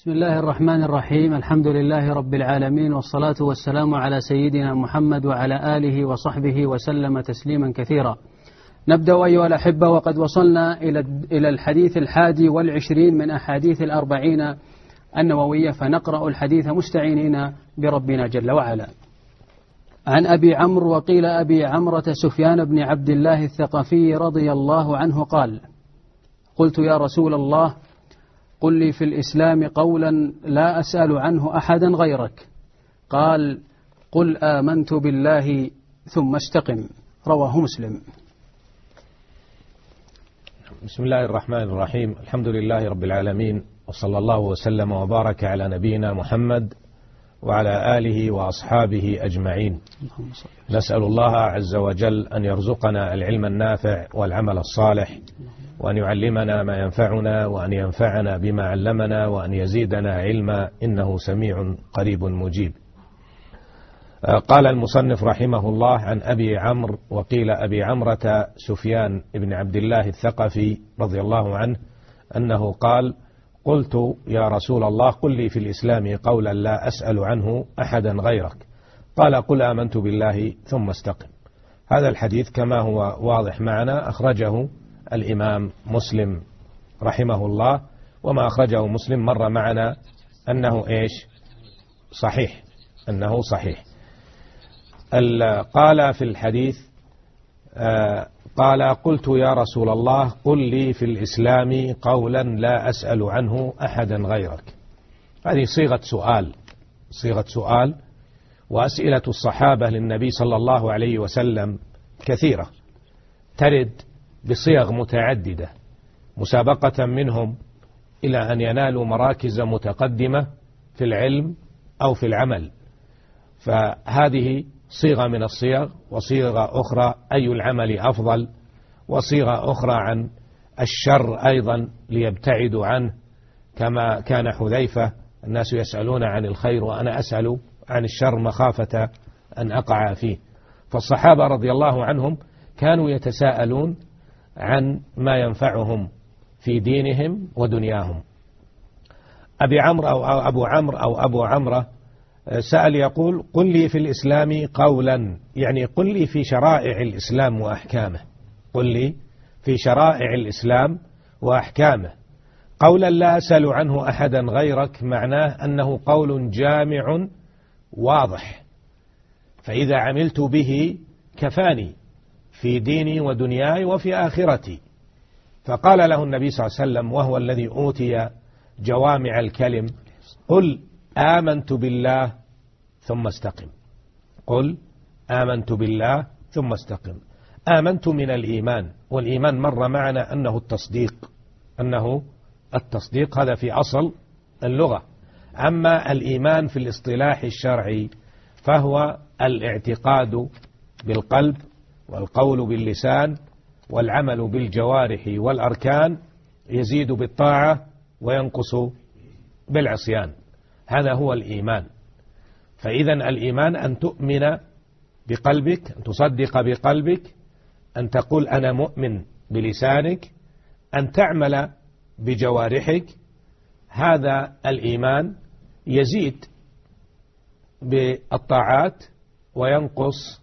بسم الله الرحمن الرحيم. الحمد لله رب العالمين والصلاة والسلام على سيدنا محمد وعلى آله وصحبه وسلم تسليما كثيرا. نبدأ أيها الأحبة وقد وصلنا إلى الحديث الحادي والعشرين من أحاديث الأربعين النووية فنقرأ الحديث مستعينين بربنا جل وعلا. عن أبي عمرو وقيل أبي عمرة سفيان بن عبد الله الثقفي رضي الله عنه قال قلت يا رسول الله قل لي في الإسلام قولا لا أسأل عنه أحدا غيرك. قال قل آمنت بالله ثم استقم. رواه مسلم. بسم الله الرحمن الرحيم. الحمد لله رب العالمين وصلى الله وسلم وبارك على نبينا محمد وعلى آله وأصحابه أجمعين. نسأل الله عز وجل أن يرزقنا العلم النافع والعمل الصالح. وأن يعلمنا ما ينفعنا وأن ينفعنا بما علمنا وأن يزيدنا علما إنه سميع قريب مجيب. قال المصنف رحمه الله عن أبي عمرو وقيل أبي عمرة سفيان بن عبد الله الثقفي رضي الله عنه أنه قال قلت يا رسول الله قل لي في الإسلام قولا لا أسأل عنه أحدا غيرك. قال قل آمنت بالله ثم استقم. هذا الحديث كما هو واضح معنا أخرجه الإمام مسلم رحمه الله وما أخرجه مسلم مر معنا أنه إيش؟ صحيح أنه صحيح. قال في الحديث قال قلت يا رسول الله قل لي في الإسلام قولا لا أسأل عنه أحدا غيرك. هذه صيغة سؤال صيغة سؤال وأسئلة الصحابة للنبي صلى الله عليه وسلم كثيرة. ترد بصيغ متعددة مسابقة منهم إلى أن ينالوا مراكز متقدمة في العلم أو في العمل. فهذه صيغة من الصيغ وصيغة أخرى أي العمل أفضل وصيغة أخرى عن الشر أيضا ليبتعدوا عنه. كما كان حذيفة الناس يسألون عن الخير وأنا أسأل عن الشر مخافة أن أقع فيه. فالصحابة رضي الله عنهم كانوا يتساءلون عن ما ينفعهم في دينهم ودنياهم. أبي عمرو أو أبو عمرو أو أبو عمرة سأل يقول قل لي في الإسلام قولا. يعني قل لي في شرائع الإسلام وأحكامه. قل لي في شرائع الإسلام وأحكامه. قولا لا أسأل عنه أحدا غيرك معناه أنه قول جامع واضح. فإذا عملت به كفاني. في ديني ودنياي وفي آخرتي. فقال له النبي صلى الله عليه وسلم وهو الذي أوتي جوامع الكلم قل آمنت بالله ثم استقم. قل آمنت بالله ثم استقم. آمنت من الإيمان والإيمان مر معنا أنه التصديق. أنه التصديق هذا في أصل اللغة. أما الإيمان في الاصطلاح الشرعي فهو الاعتقاد بالقلب والقول باللسان والعمل بالجوارح والأركان يزيد بالطاعة وينقص بالعصيان. هذا هو الإيمان. فإذا الإيمان أن تؤمن بقلبك أن تصدق بقلبك أن تقول أنا مؤمن بلسانك أن تعمل بجوارحك هذا الإيمان يزيد بالطاعات وينقص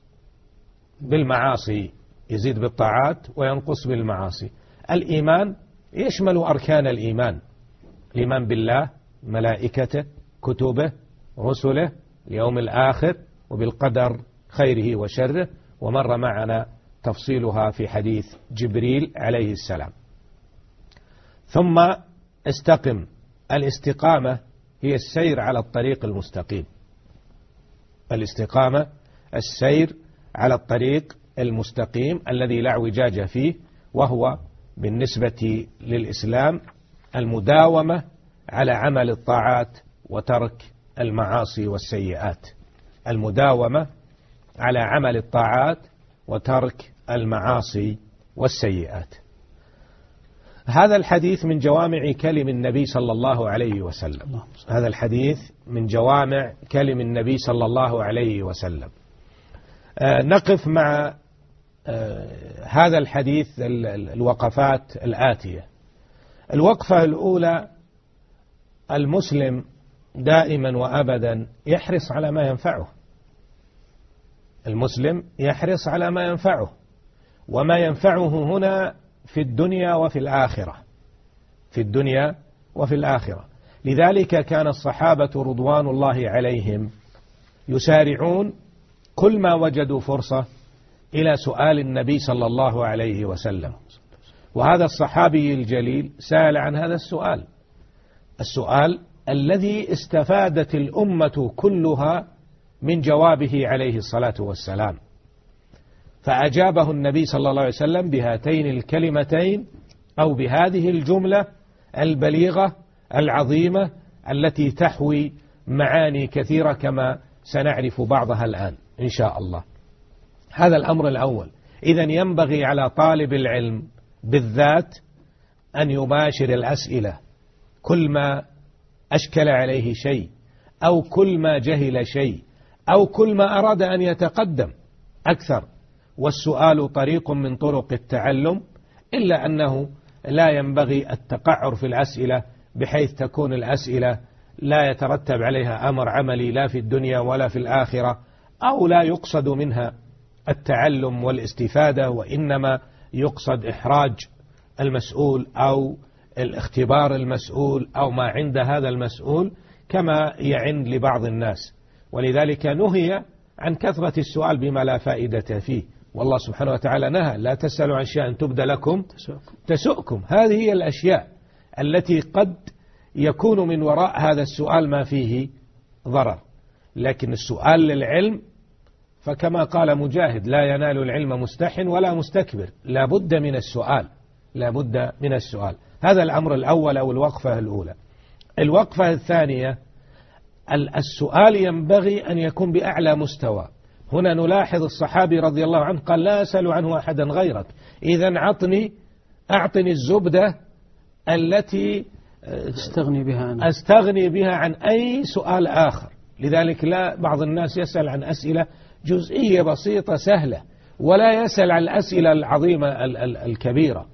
بالمعاصي يزيد بالطاعات وينقص بالمعاصي. الإيمان يشمل أركان الإيمان. الإيمان بالله ملائكته كتبه رسله اليوم الآخر وبالقدر خيره وشره. ومر معنا تفصيلها في حديث جبريل عليه السلام. ثم استقم. الاستقامة هي السير على الطريق المستقيم. الاستقامة السير على الطريق المستقيم الذي لا اعوجاج فيه وهو بالنسبة للإسلام المداومة على عمل الطاعات وترك المعاصي والسيئات. المداومة على عمل الطاعات وترك المعاصي والسيئات. هذا الحديث من جوامع كلم النبي صلى الله عليه وسلم. هذا الحديث من جوامع كلم النبي صلى الله عليه وسلم. نقف مع آه، هذا الحديث الوقفات الآتية. الوقفة الأولى المسلم دائما وأبدا يحرص على ما ينفعه. المسلم يحرص على ما ينفعه وما ينفعه هنا في الدنيا وفي الآخرة. في الدنيا وفي الآخرة. لذلك كان الصحابة رضوان الله عليهم يسارعون كل ما وجدوا فرصة إلى سؤال النبي صلى الله عليه وسلم. وهذا الصحابي الجليل سأل عن هذا السؤال. السؤال الذي استفادت الأمة كلها من جوابه عليه الصلاة والسلام. فأجابه النبي صلى الله عليه وسلم بهاتين الكلمتين أو بهذه الجملة البليغة العظيمة التي تحوي معاني كثيرة كما سنعرف بعضها الآن. إن شاء الله. هذا الأمر الأول. إذا ينبغي على طالب العلم بالذات أن يباشر الأسئلة. كل ما أشكل عليه شيء أو كل ما جهل شيء أو كل ما أراد أن يتقدم أكثر. والسؤال طريق من طرق التعلم إلا أنه لا ينبغي التقعر في الأسئلة بحيث تكون الأسئلة لا يترتب عليها أمر عملي لا في الدنيا ولا في الآخرة. أو لا يقصد منها التعلم والاستفادة وإنما يقصد إحراج المسؤول أو الاختبار المسؤول أو ما عند هذا المسؤول كما يعن لبعض الناس. ولذلك نهي عن كثرة السؤال بما لا فائدة فيه. والله سبحانه وتعالى نهى لا تسألوا عن شيء تبدى لكم تسؤكم. هذه هي الأشياء التي قد يكون من وراء هذا السؤال ما فيه ضرر. لكن السؤال للعلم فكما قال مجاهد لا ينال العلم مستح ولا مستكبر. لا بد من السؤال لا بد من السؤال. هذا الأمر الأول أو الوقفة الأولى. الوقفة الثانية السؤال ينبغي أن يكون بأعلى مستوى. هنا نلاحظ الصحابي رضي الله عنه قال لا أسأل عنه أحدا غيرك. إذا عطني أعطني الزبدة التي استغني بها عن أستغني بها عن أي سؤال آخر. لذلك لا بعض الناس يسأل عن أسئلة جزئية بسيطة سهلة ولا يسأل عن الأسئلة العظيمة الكبيرة.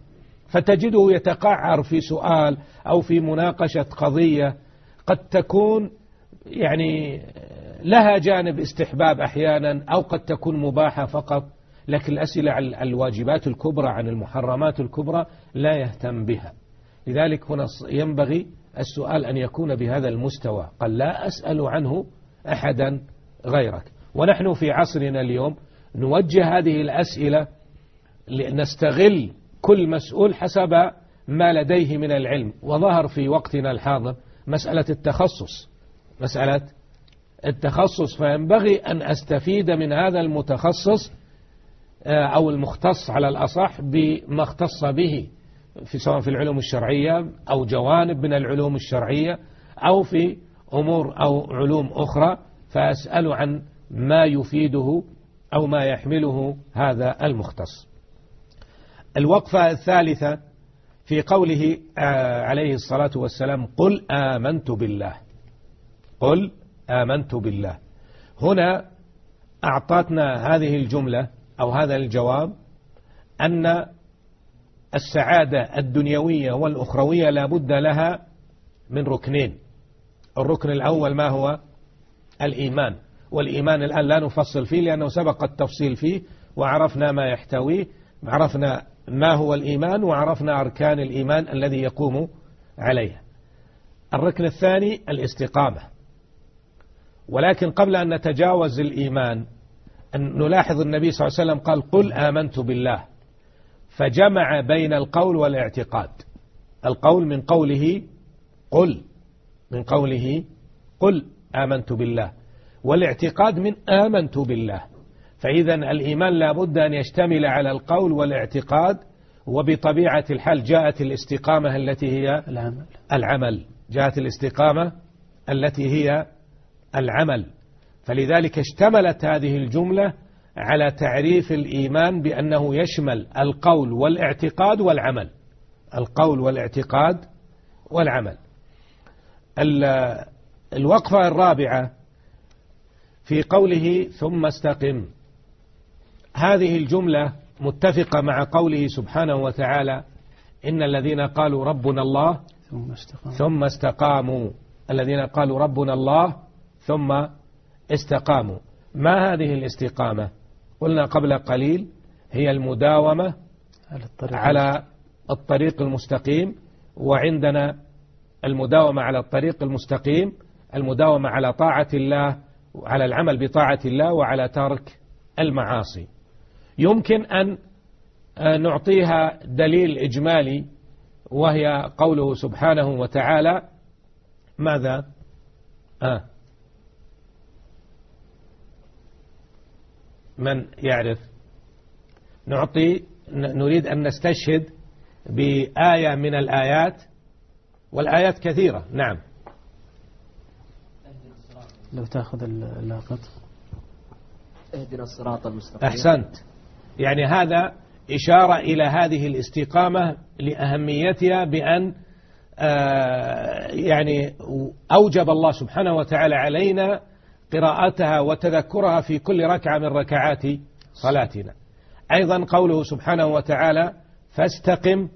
فتجده يتقعر في سؤال أو في مناقشة قضية قد تكون يعني لها جانب استحباب أحيانا أو قد تكون مباحة فقط لكن الأسئلة عن الواجبات الكبرى عن المحرمات الكبرى لا يهتم بها. لذلك هنا ينبغي السؤال أن يكون بهذا المستوى قال لا أسأل عنه أحدا غيرك. ونحن في عصرنا اليوم نوجه هذه الأسئلة لنستغل كل مسؤول حسب ما لديه من العلم. وظهر في وقتنا الحاضر مسألة التخصص. مسألة التخصص فينبغي أن أستفيد من هذا المتخصص آه، أو المختص على الأصح بما اختص به. في سواء في العلوم الشرعية أو جوانب من العلوم الشرعية أو في أمور أو علوم أخرى فأسأل عن ما يفيده أو ما يحمله هذا المختص. الوقفة الثالثة في قوله آه، عليه الصلاة والسلام قل آمنت بالله. قل آمنت بالله. هنا أعطتنا هذه الجملة أو هذا الجواب أن السعادة الدنيوية والأخروية لا بد لها من ركنين. الركن الأول ما هو؟ الإيمان. والإيمان الآن لا نفصل فيه لأنه سبق التفصيل فيه وعرفنا ما يحتويه عرفنا ما هو الإيمان وعرفنا أركان الإيمان الذي يقوم عليها. الركن الثاني الاستقامة. ولكن قبل أن نتجاوز الإيمان أن نلاحظ النبي صلى الله عليه وسلم قال قل آمنت بالله. فجمع بين القول والاعتقاد. القول من قوله قل من قوله قل آمنت بالله. والاعتقاد من آمنت بالله. فإذا الإيمان لا بد أن يشتمل على القول والاعتقاد وبطبيعة الحال جاءت الاستقامة التي هي العمل, العمل جاءت الاستقامة التي هي العمل. فلذلك اشتملت هذه الجملة على تعريف الإيمان بأنه يشمل القول والاعتقاد والعمل. القول والاعتقاد والعمل. الوقفة الرابعة في قوله ثم استقم. هذه الجملة متفقة مع قوله سبحانه وتعالى إن الذين قالوا ربنا الله ثم استقاموا, ثم استقاموا. الذين قالوا ربنا الله ثم استقاموا. ما هذه الاستقامة؟ قلنا قبل قليل هي المداومة على الطريق, على الطريق المستقيم وعندنا المداومة على الطريق المستقيم المداومة على طاعة الله على العمل بطاعة الله وعلى ترك المعاصي. يمكن أن نعطيها دليل إجمالي وهي قوله سبحانه وتعالى ماذا؟ آه من يعرف. نعطي نريد أن نستشهد بآية من الآيات والآيات كثيرة. نعم. لو تأخذ اللاقط اهدنا الصراط المستقيم. أحسنت. يعني هذا إشارة إلى هذه الاستقامة لأهميتها بأن آه، يعني أوجب الله سبحانه وتعالى علينا قراءتها وتذكرها في كل ركعة من ركعات صلاتنا. أيضا قوله سبحانه وتعالى فاستقم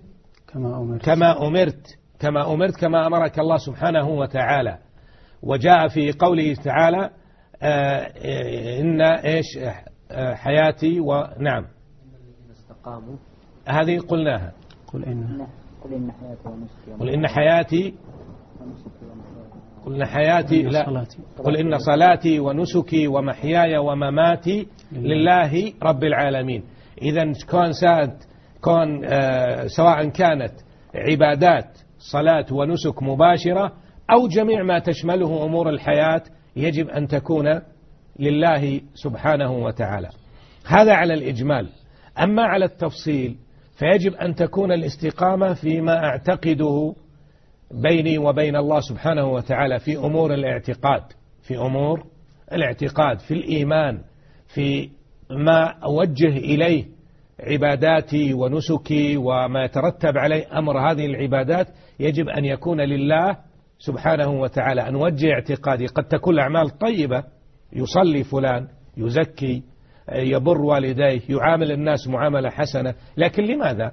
كما أمرت. كما أمرت كما أمرت كما أمرك الله سبحانه وتعالى. وجاء في قوله تعالى آه، إن إيش آه، حياتي ونعم استقاموا هذه قلناها. قل إن. قل إن حياتي ونسكي. قل إن حياتي قل إن حياتي لا. قل إن صلاتي ونسكي ومحياي ومماتي لله. رب العالمين. إذا كون ساد كون آه سواء كانت عبادات صلاة ونسك مباشرة أو جميع ما تشمله أمور الحياة يجب أن تكون لله سبحانه وتعالى. هذا على الإجمال. أما على التفصيل فيجب أن تكون الاستقامة فيما أعتقده بيني وبين الله سبحانه وتعالى في أمور الاعتقاد في أمور الاعتقاد في الإيمان في ما أوجه إليه عباداتي ونسكي وما يترتب عليه أمر هذه العبادات يجب أن يكون لله سبحانه وتعالى. أن وجه اعتقادي قد تكون الأعمال طيبة يصلي فلان يزكي يبر والديه يعامل الناس معاملة حسنة لكن لماذا؟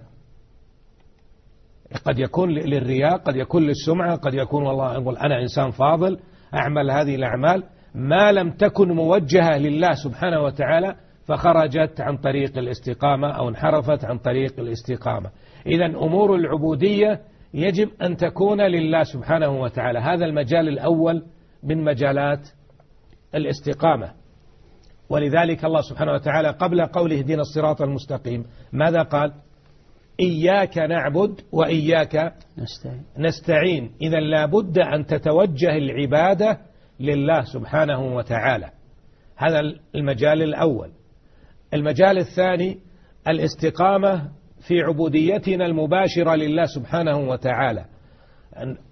قد يكون للرياء قد يكون للسمعة قد يكون والله أقول أنا إنسان فاضل أعمل هذه الأعمال. ما لم تكن موجهة لله سبحانه وتعالى فخرجت عن طريق الاستقامة أو انحرفت عن طريق الاستقامة. إذا أمور العبودية يجب أن تكون لله سبحانه وتعالى. هذا المجال الأول من مجالات الاستقامة. ولذلك الله سبحانه وتعالى قبل قوله دين الصراط المستقيم ماذا قال؟ إياك نعبد وإياك نستعين, نستعين. إذا لابد أن تتوجه العبادة لله سبحانه وتعالى. هذا المجال الأول. المجال الثاني الاستقامة في عبوديتنا المباشرة لله سبحانه وتعالى.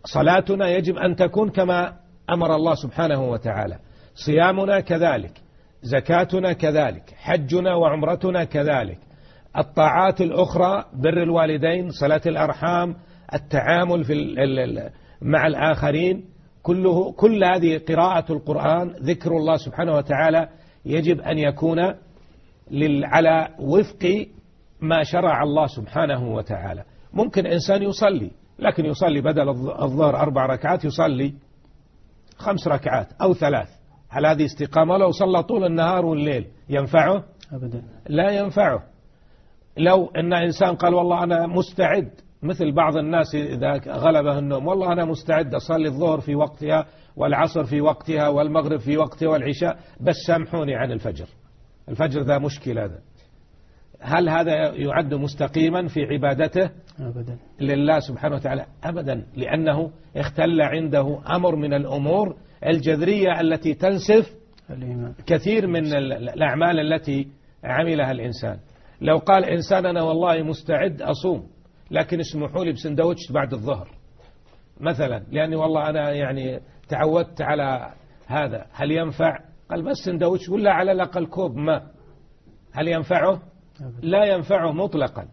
صلاتنا يجب أن تكون كما أمر الله سبحانه وتعالى. صيامنا كذلك زكاتنا كذلك حجنا وعمرتنا كذلك. الطاعات الأخرى بر الوالدين صلاة الأرحام التعامل في مع الآخرين كله كل هذه قراءة القرآن ذكر الله سبحانه وتعالى يجب أن يكون على وفق ما شرع الله سبحانه وتعالى. ممكن إنسان يصلي لكن يصلي بدل الظهر أربع ركعات يصلي خمس ركعات أو ثلاث. هل هذه استقامة؟ لو صلى طول النهار والليل ينفعه؟ أبدا. لا ينفعه. لو أن إنسان قال والله أنا مستعد مثل بعض الناس إذا غلبه النوم والله أنا مستعد أصلي الظهر في وقتها والعصر في وقتها والمغرب في وقتها والعشاء بس سامحوني عن الفجر. الفجر ذا مشكلة ذا. هل هذا يعد مستقيما في عبادته؟ أبدا. لله سبحانه وتعالى. أبدا. لأنه اختل عنده أمر من الأمور الجذرية التي تنسف الإيمان. كثير من الأعمال التي عملها الإنسان. لو قال إنسان أنا والله مستعد أصوم لكن اسمحوا لي بسندوتش بعد الظهر. مثلا لأني والله أنا يعني تعودت على هذا. هل ينفع؟ قال بس سندوتش ولا على الأقل كوب ماء. هل ينفعه؟ لا ينفعه مطلقا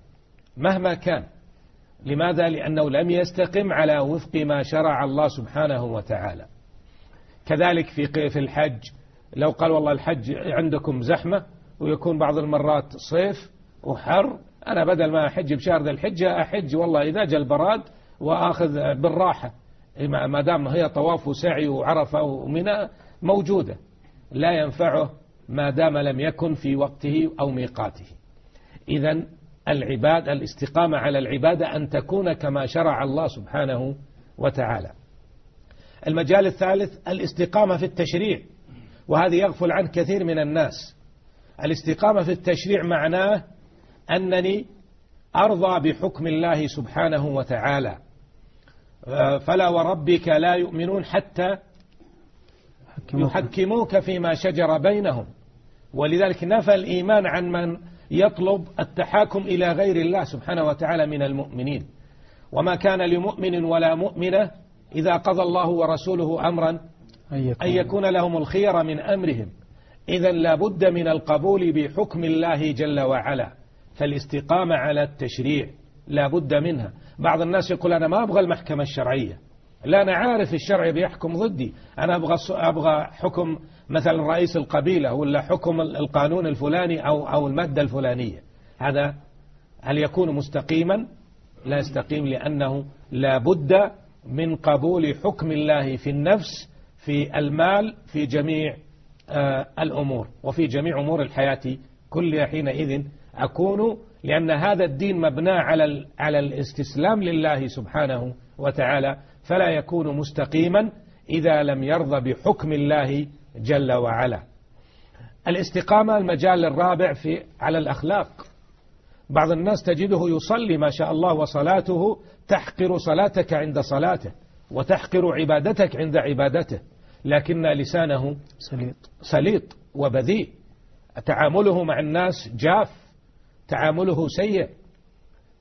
مهما كان. لماذا؟ لأنه لم يستقم على وفق ما شرع الله سبحانه وتعالى. كذلك في في الحج لو قال والله الحج عندكم زحمة ويكون بعض المرات صيف وحر. أنا بدل ما أحج بشهر ذي الحجة أحج والله إذا جاء البراد وآخذ بالراحة. ما دام هي طواف وسعي وعرفة ومنى موجودة. لا ينفعه ما دام لم يكن في وقته أو ميقاته. إذا العباد الاستقامة على العبادة أن تكون كما شرع الله سبحانه وتعالى. المجال الثالث الاستقامة في التشريع. وهذه يغفل عنه كثير من الناس. الاستقامة في التشريع معناه أنني أرضى بحكم الله سبحانه وتعالى. فلا وربك لا يؤمنون حتى يحكموك فيما شجر بينهم. ولذلك نفى الإيمان عن من يطلب التحاكم إلى غير الله سبحانه وتعالى من المؤمنين. وما كان لمؤمن ولا مؤمنة إذا قضى الله ورسوله أمرا أن يكون. لهم الخير من أمرهم. إذا لابد من القبول بحكم الله جل وعلا. فالاستقامة على التشريع لابد منها. بعض الناس يقول أنا ما أبغى المحكمة الشرعية. لا أنا عارف الشرع بيحكم ضدي. أنا أبغى, أبغى حكم مثلا رئيس القبيلة ولا حكم القانون الفلاني أو, أو المادة الفلانية. هذا هل يكون مستقيما؟ لا يستقيم لأنه لا بد من قبول حكم الله في النفس في المال في جميع آه، الأمور وفي جميع أمور الحياة كلها حينئذ أكون لأن هذا الدين مبنى على على الاستسلام لله سبحانه وتعالى فلا يكون مستقيما إذا لم يرضى بحكم الله جل وعلا. الاستقامة المجال الرابع في على الأخلاق. بعض الناس تجده يصلي ما شاء الله وصلاته تحقر صلاتك عند صلاته وتحقر عبادتك عند عبادته لكن لسانه سليط, سليط وبذيء. تعامله مع الناس جاف. تعامله سيء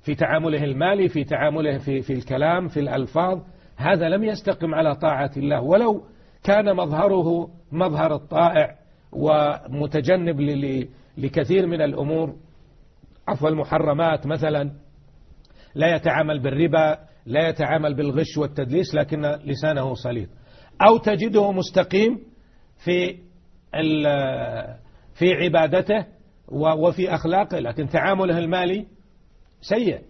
في تعامله المالي في تعامله في, في الكلام في الألفاظ هذا لم يستقم على طاعة الله. ولو كان مظهره مظهر الطائع ومتجنب لكثير من الأمور عفو المحرمات مثلا لا يتعامل بالربا لا يتعامل بالغش والتدليس لكن لسانه صليط أو تجده مستقيم في في عبادته وفي أخلاقه لكن تعامله المالي سيء.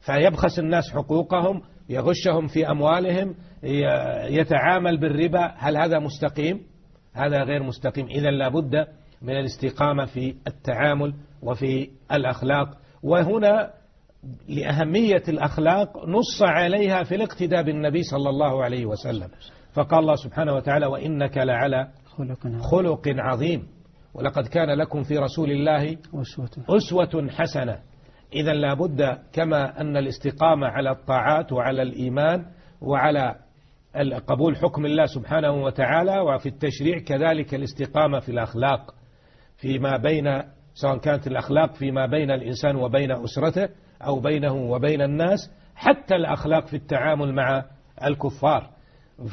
فيبخس الناس حقوقهم يغشهم في أموالهم يتعامل بالربا. هل هذا مستقيم؟ هذا غير مستقيم. إذا لابد من الاستقامة في التعامل وفي الأخلاق. وهنا لأهمية الأخلاق نص عليها في الاقتداء بالنبي صلى الله عليه وسلم. فقال الله سبحانه وتعالى وإنك لعلى خلق عظيم. ولقد كان لكم في رسول الله أسوة, حسنة. إذا لابد كما أن الاستقامة على الطاعات وعلى الإيمان وعلى قبول حكم الله سبحانه وتعالى وفي التشريع كذلك الاستقامة في الأخلاق فيما بين سواء كانت الأخلاق فيما بين الإنسان وبين أسرته أو بينه وبين الناس حتى الأخلاق في التعامل مع الكفار.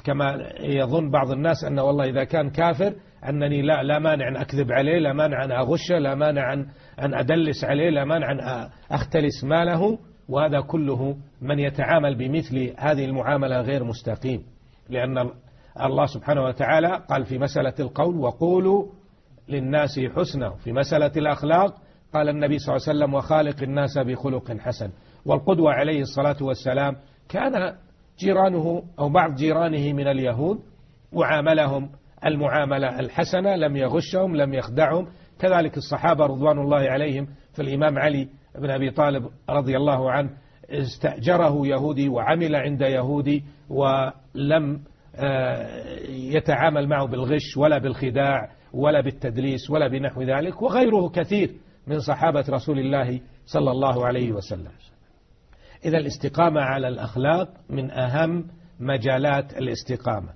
كما يظن بعض الناس أن والله إذا كان كافر أنني لا لا مانع أن أكذب عليه لا مانع أن أغشه لا مانع أن, أن أدلس عليه لا مانع أن أختلس ماله وهذا كله من يتعامل بمثل هذه المعاملة غير مستقيم. لأن الله سبحانه وتعالى قال في مسألة القول وقولوا للناس حسنا. في مسألة الأخلاق قال النبي صلى الله عليه وسلم وخالق الناس بخلق حسن. والقدوة عليه الصلاة والسلام كان جيرانه أو بعض جيرانه من اليهود وعاملهم المعاملة الحسنة لم يغشهم لم يخدعهم. كذلك الصحابة رضوان الله عليهم فالإمام علي بن أبي طالب رضي الله عنه استأجره يهودي وعمل عند يهودي ولم آه، يتعامل معه بالغش ولا بالخداع ولا بالتدليس ولا بنحو ذلك وغيره كثير من صحابة رسول الله صلى الله عليه وسلم. إذا الاستقامة على الأخلاق من أهم مجالات الاستقامة.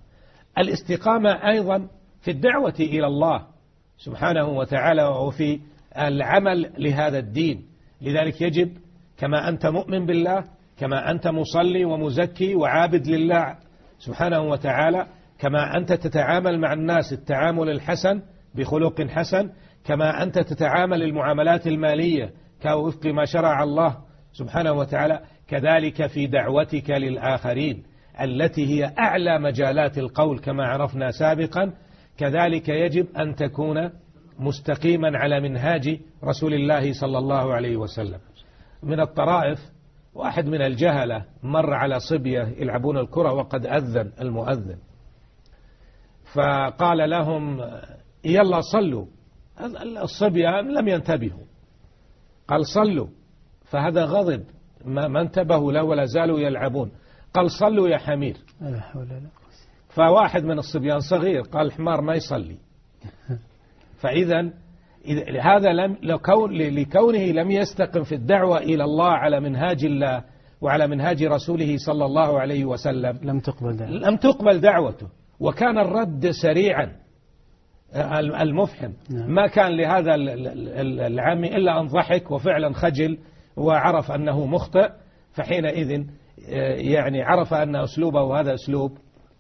الاستقامة أيضا في الدعوة إلى الله سبحانه وتعالى وفي العمل لهذا الدين. لذلك يجب كما أنت مؤمن بالله كما أنت مصلي ومزكي وعابد لله سبحانه وتعالى كما أنت تتعامل مع الناس التعامل الحسن بخلق حسن كما أنت تتعامل المعاملات المالية كوفق ما شرع الله سبحانه وتعالى كذلك في دعوتك للآخرين. التي هي أعلى مجالات القول كما عرفنا سابقا كذلك يجب أن تكون مستقيما على منهاج رسول الله صلى الله عليه وسلم. من الطرائف واحد من الجهلة مر على صبية يلعبون الكرة وقد أذن المؤذن. فقال لهم يلا صلوا. الصبية لم ينتبهوا؟ قال صلوا. فهذا غضب ما, انتبهوا له ولا زالوا يلعبون. قال صلوا يا حمير. لا حول ولا فواحد من الصبيان صغير قال الحمار ما يصلي. فإذا هذا لم لكون لكونه لم يستقم في الدعوة إلى الله على منهاج الله وعلى منهاج رسوله صلى الله عليه وسلم. لم تقبل دعوته. لم تقبل دعوته. وكان الرد سريعا المفحم. نعم. ما كان لهذا العامي إلا أن ضحك وفعلا خجل وعرف أنه مخطئ. فحينئذ يعني عرف أن أسلوبه هذا أسلوب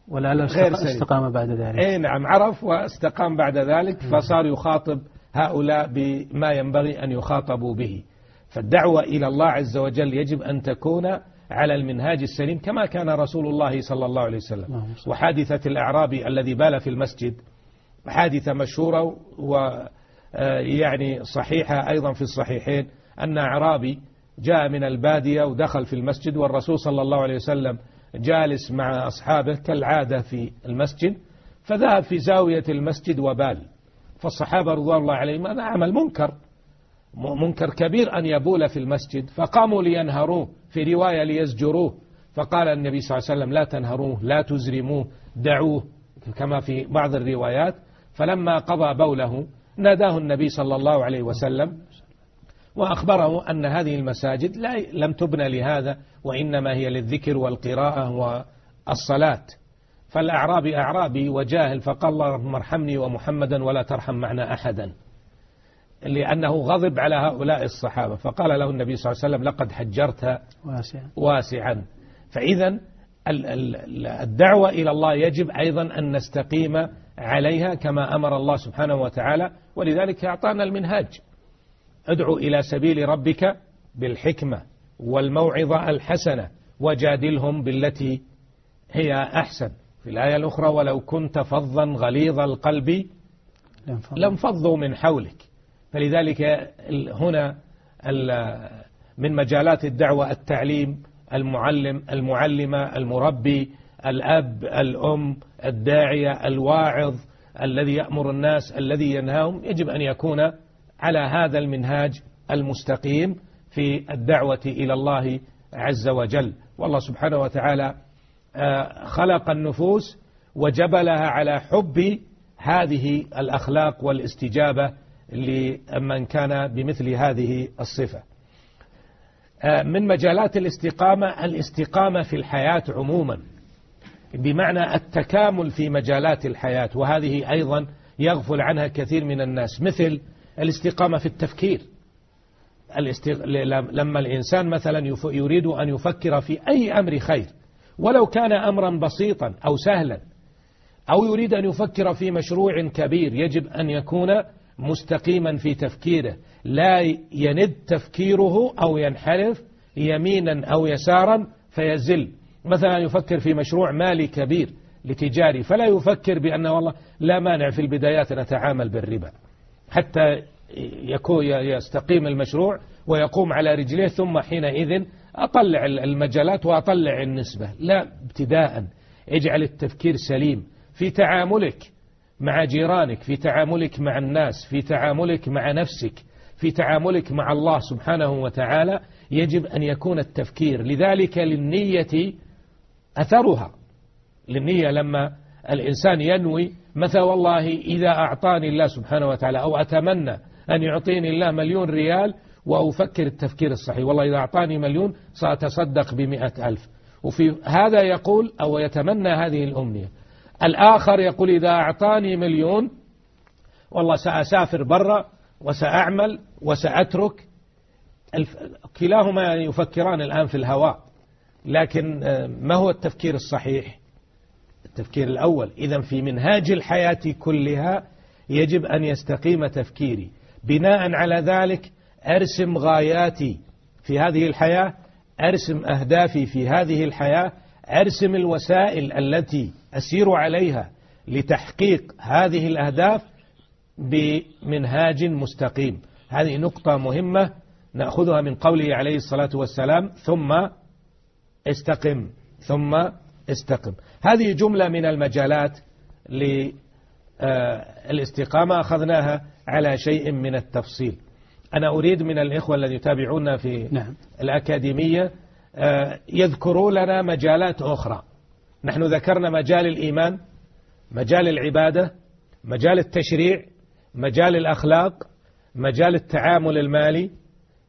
ولعل غير. استقام بعد ذلك اي نعم عرف واستقام بعد ذلك فصار يخاطب هؤلاء بما ينبغي أن يخاطبوا به فالدعوة إلى الله عز وجل يجب أن تكون على المنهاج السليم كما كان رسول الله صلى الله عليه وسلم صل. وحادثة الأعرابي الذي بال في المسجد حادثة مشهورة ويعني صحيحة أيضا في الصحيحين أن أعرابي جاء من البادية ودخل في المسجد والرسول صلى الله عليه وسلم جالس مع أصحابه كالعادة في المسجد فذهب في زاوية المسجد وبال. فالصحابة رضوان الله عليهم هذا عمل منكر منكر كبير أن يبول في المسجد. فقاموا لينهروه في رواية ليزجروه. فقال النبي صلى الله عليه وسلم لا تنهروه لا تزرموه دعوه. كما في بعض الروايات. فلما قضى بوله ناداه النبي صلى الله عليه وسلم وأخبره أن هذه المساجد لا لم تبنى لهذا وإنما هي للذكر والقراءة والصلاة. فالأعرابي أعرابي وجاهل فقال اللهم ارحمني ومحمدا ولا ترحم معنا أحدا. لأنه غضب على هؤلاء الصحابة. فقال له النبي صلى الله عليه وسلم لقد حجرت واسعا. واسعا. فإذا الدعوة إلى الله يجب أيضا أن نستقيم عليها كما أمر الله سبحانه وتعالى. ولذلك أعطانا المنهاج. أدعو إلى سبيل ربك بالحكمة والموعظة الحسنة وجادلهم بالتي هي أحسن. في الآية الأخرى ولو كنت فظا غليظ القلب لانفضوا. من حولك. فلذلك هنا من مجالات الدعوة التعليم المعلم المعلمة المربي الأب الأم الداعية الواعظ الذي يأمر الناس الذي ينهاهم يجب أن يكون على هذا المنهاج المستقيم في الدعوة إلى الله عز وجل. والله سبحانه وتعالى آه، خلق النفوس وجبلها على حب هذه الأخلاق والاستجابة لمن كان بمثل هذه الصفة. آه، من مجالات الاستقامة الاستقامة في الحياة عموما بمعنى التكامل في مجالات الحياة وهذه أيضا يغفل عنها كثير من الناس. مثل الاستقامة في التفكير. الاستق... لما الإنسان مثلا. يريد أن يفكر في أي أمر خير ولو كان أمرا بسيطا أو سهلا أو يريد أن يفكر في مشروع كبير يجب أن يكون مستقيما في تفكيره. لا يند تفكيره أو ينحرف يمينا أو يسارا فيزل. مثلا يفكر في مشروع مالي كبير لتجاري فلا يفكر بأن والله لا مانع في البدايات نتعامل بالربا. حتى يستقيم المشروع ويقوم على رجليه ثم حينئذ أطلع المجالات وأطلع النسبة. لا ابتداء. اجعل التفكير سليم. في تعاملك مع جيرانك في تعاملك مع الناس في تعاملك مع نفسك في تعاملك مع الله سبحانه وتعالى يجب أن يكون التفكير. لذلك للنية أثرها. للنية لما الإنسان ينوي مثلا والله إذا أعطاني الله سبحانه وتعالى أو أتمنى أن يعطيني الله مليون ريال وأفكر التفكير الصحيح. والله إذا أعطاني مليون سأتصدق بمئة ألف. وفي هذا يقول أو يتمنى هذه الأمنية. الآخر يقول إذا أعطاني مليون والله سأسافر برا وسأعمل وسأترك. كلاهما يفكران الآن في الهواء. لكن آه، ما هو التفكير الصحيح؟ التفكير الأول. إذا في منهاج الحياة كلها يجب أن يستقيم تفكيري. بناء على ذلك أرسم غاياتي في هذه الحياة أرسم أهدافي في هذه الحياة أرسم الوسائل التي أسير عليها لتحقيق هذه الأهداف بمنهاج مستقيم. هذه نقطة مهمة نأخذها من قوله عليه الصلاة والسلام ثم استقم ثم استقم هذه جملة من المجالات للاستقامة أخذناها على شيء من التفصيل أنا أريد من الإخوة الذين يتابعونا في نعم. الأكاديمية آه، يذكروا لنا مجالات أخرى نحن ذكرنا مجال الإيمان مجال العبادة مجال التشريع مجال الأخلاق مجال التعامل المالي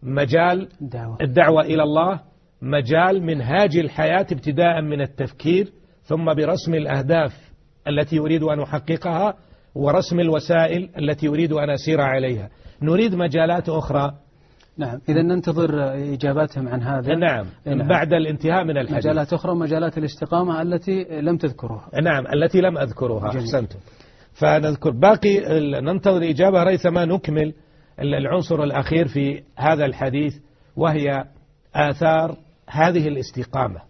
مجال الدعوة. الدعوة إلى الله مجال منهاج الحياة ابتداء من التفكير ثم برسم الأهداف التي يريد أن أحققها ورسم الوسائل التي يريد أن أسير عليها. نريد مجالات أخرى. نعم إذا ننتظر إجاباتهم عن هذا. نعم نعم. بعد الانتهاء من الحديث. مجالات أخرى مجالات الاستقامة التي لم تذكروها نعم التي لم أذكرها. أحسنتم. فنذكر باقي ننتظر إجابة ريثما نكمل ال- العنصر الأخير في هذا الحديث وهي آثار هذه الاستقامة.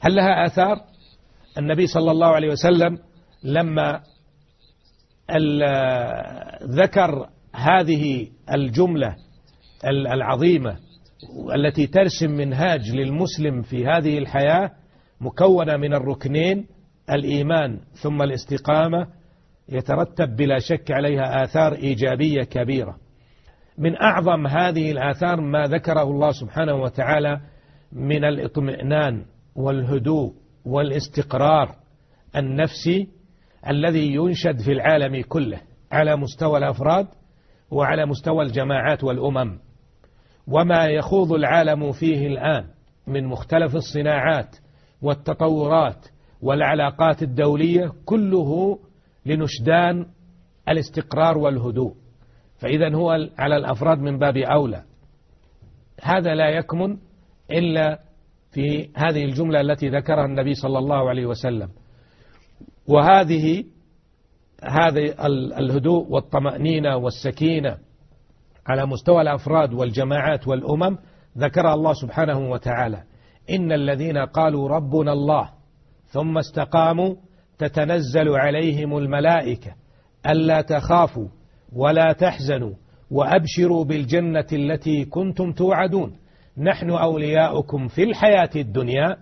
هل لها آثار؟ النبي صلى الله عليه وسلم لما ذكر هذه الجملة ال- العظيمة التي ترسم منهاج للمسلم في هذه الحياة مكونة من الركنين الإيمان ثم الاستقامة يترتب بلا شك عليها آثار إيجابية كبيرة. من أعظم هذه الآثار ما ذكره الله سبحانه وتعالى من الاطمئنان والهدوء والاستقرار النفسي الذي ينشد في العالم كله على مستوى الأفراد وعلى مستوى الجماعات والأمم. وما يخوض العالم فيه الآن من مختلف الصناعات والتطورات والعلاقات الدولية كله لنشدان الاستقرار والهدوء. فإذا هو على الأفراد من باب أولى. هذا لا يكمن إلا في هذه الجملة التي ذكرها النبي صلى الله عليه وسلم. وهذه هذه ال- الهدوء والطمأنينة والسكينة على مستوى الأفراد والجماعات والأمم ذكرها الله سبحانه وتعالى. إن الذين قالوا ربنا الله ثم استقاموا تتنزل عليهم الملائكة ألا تخافوا ولا تحزنوا وأبشروا بالجنة التي كنتم توعدون. نحن أولياؤكم في الحياة الدنيا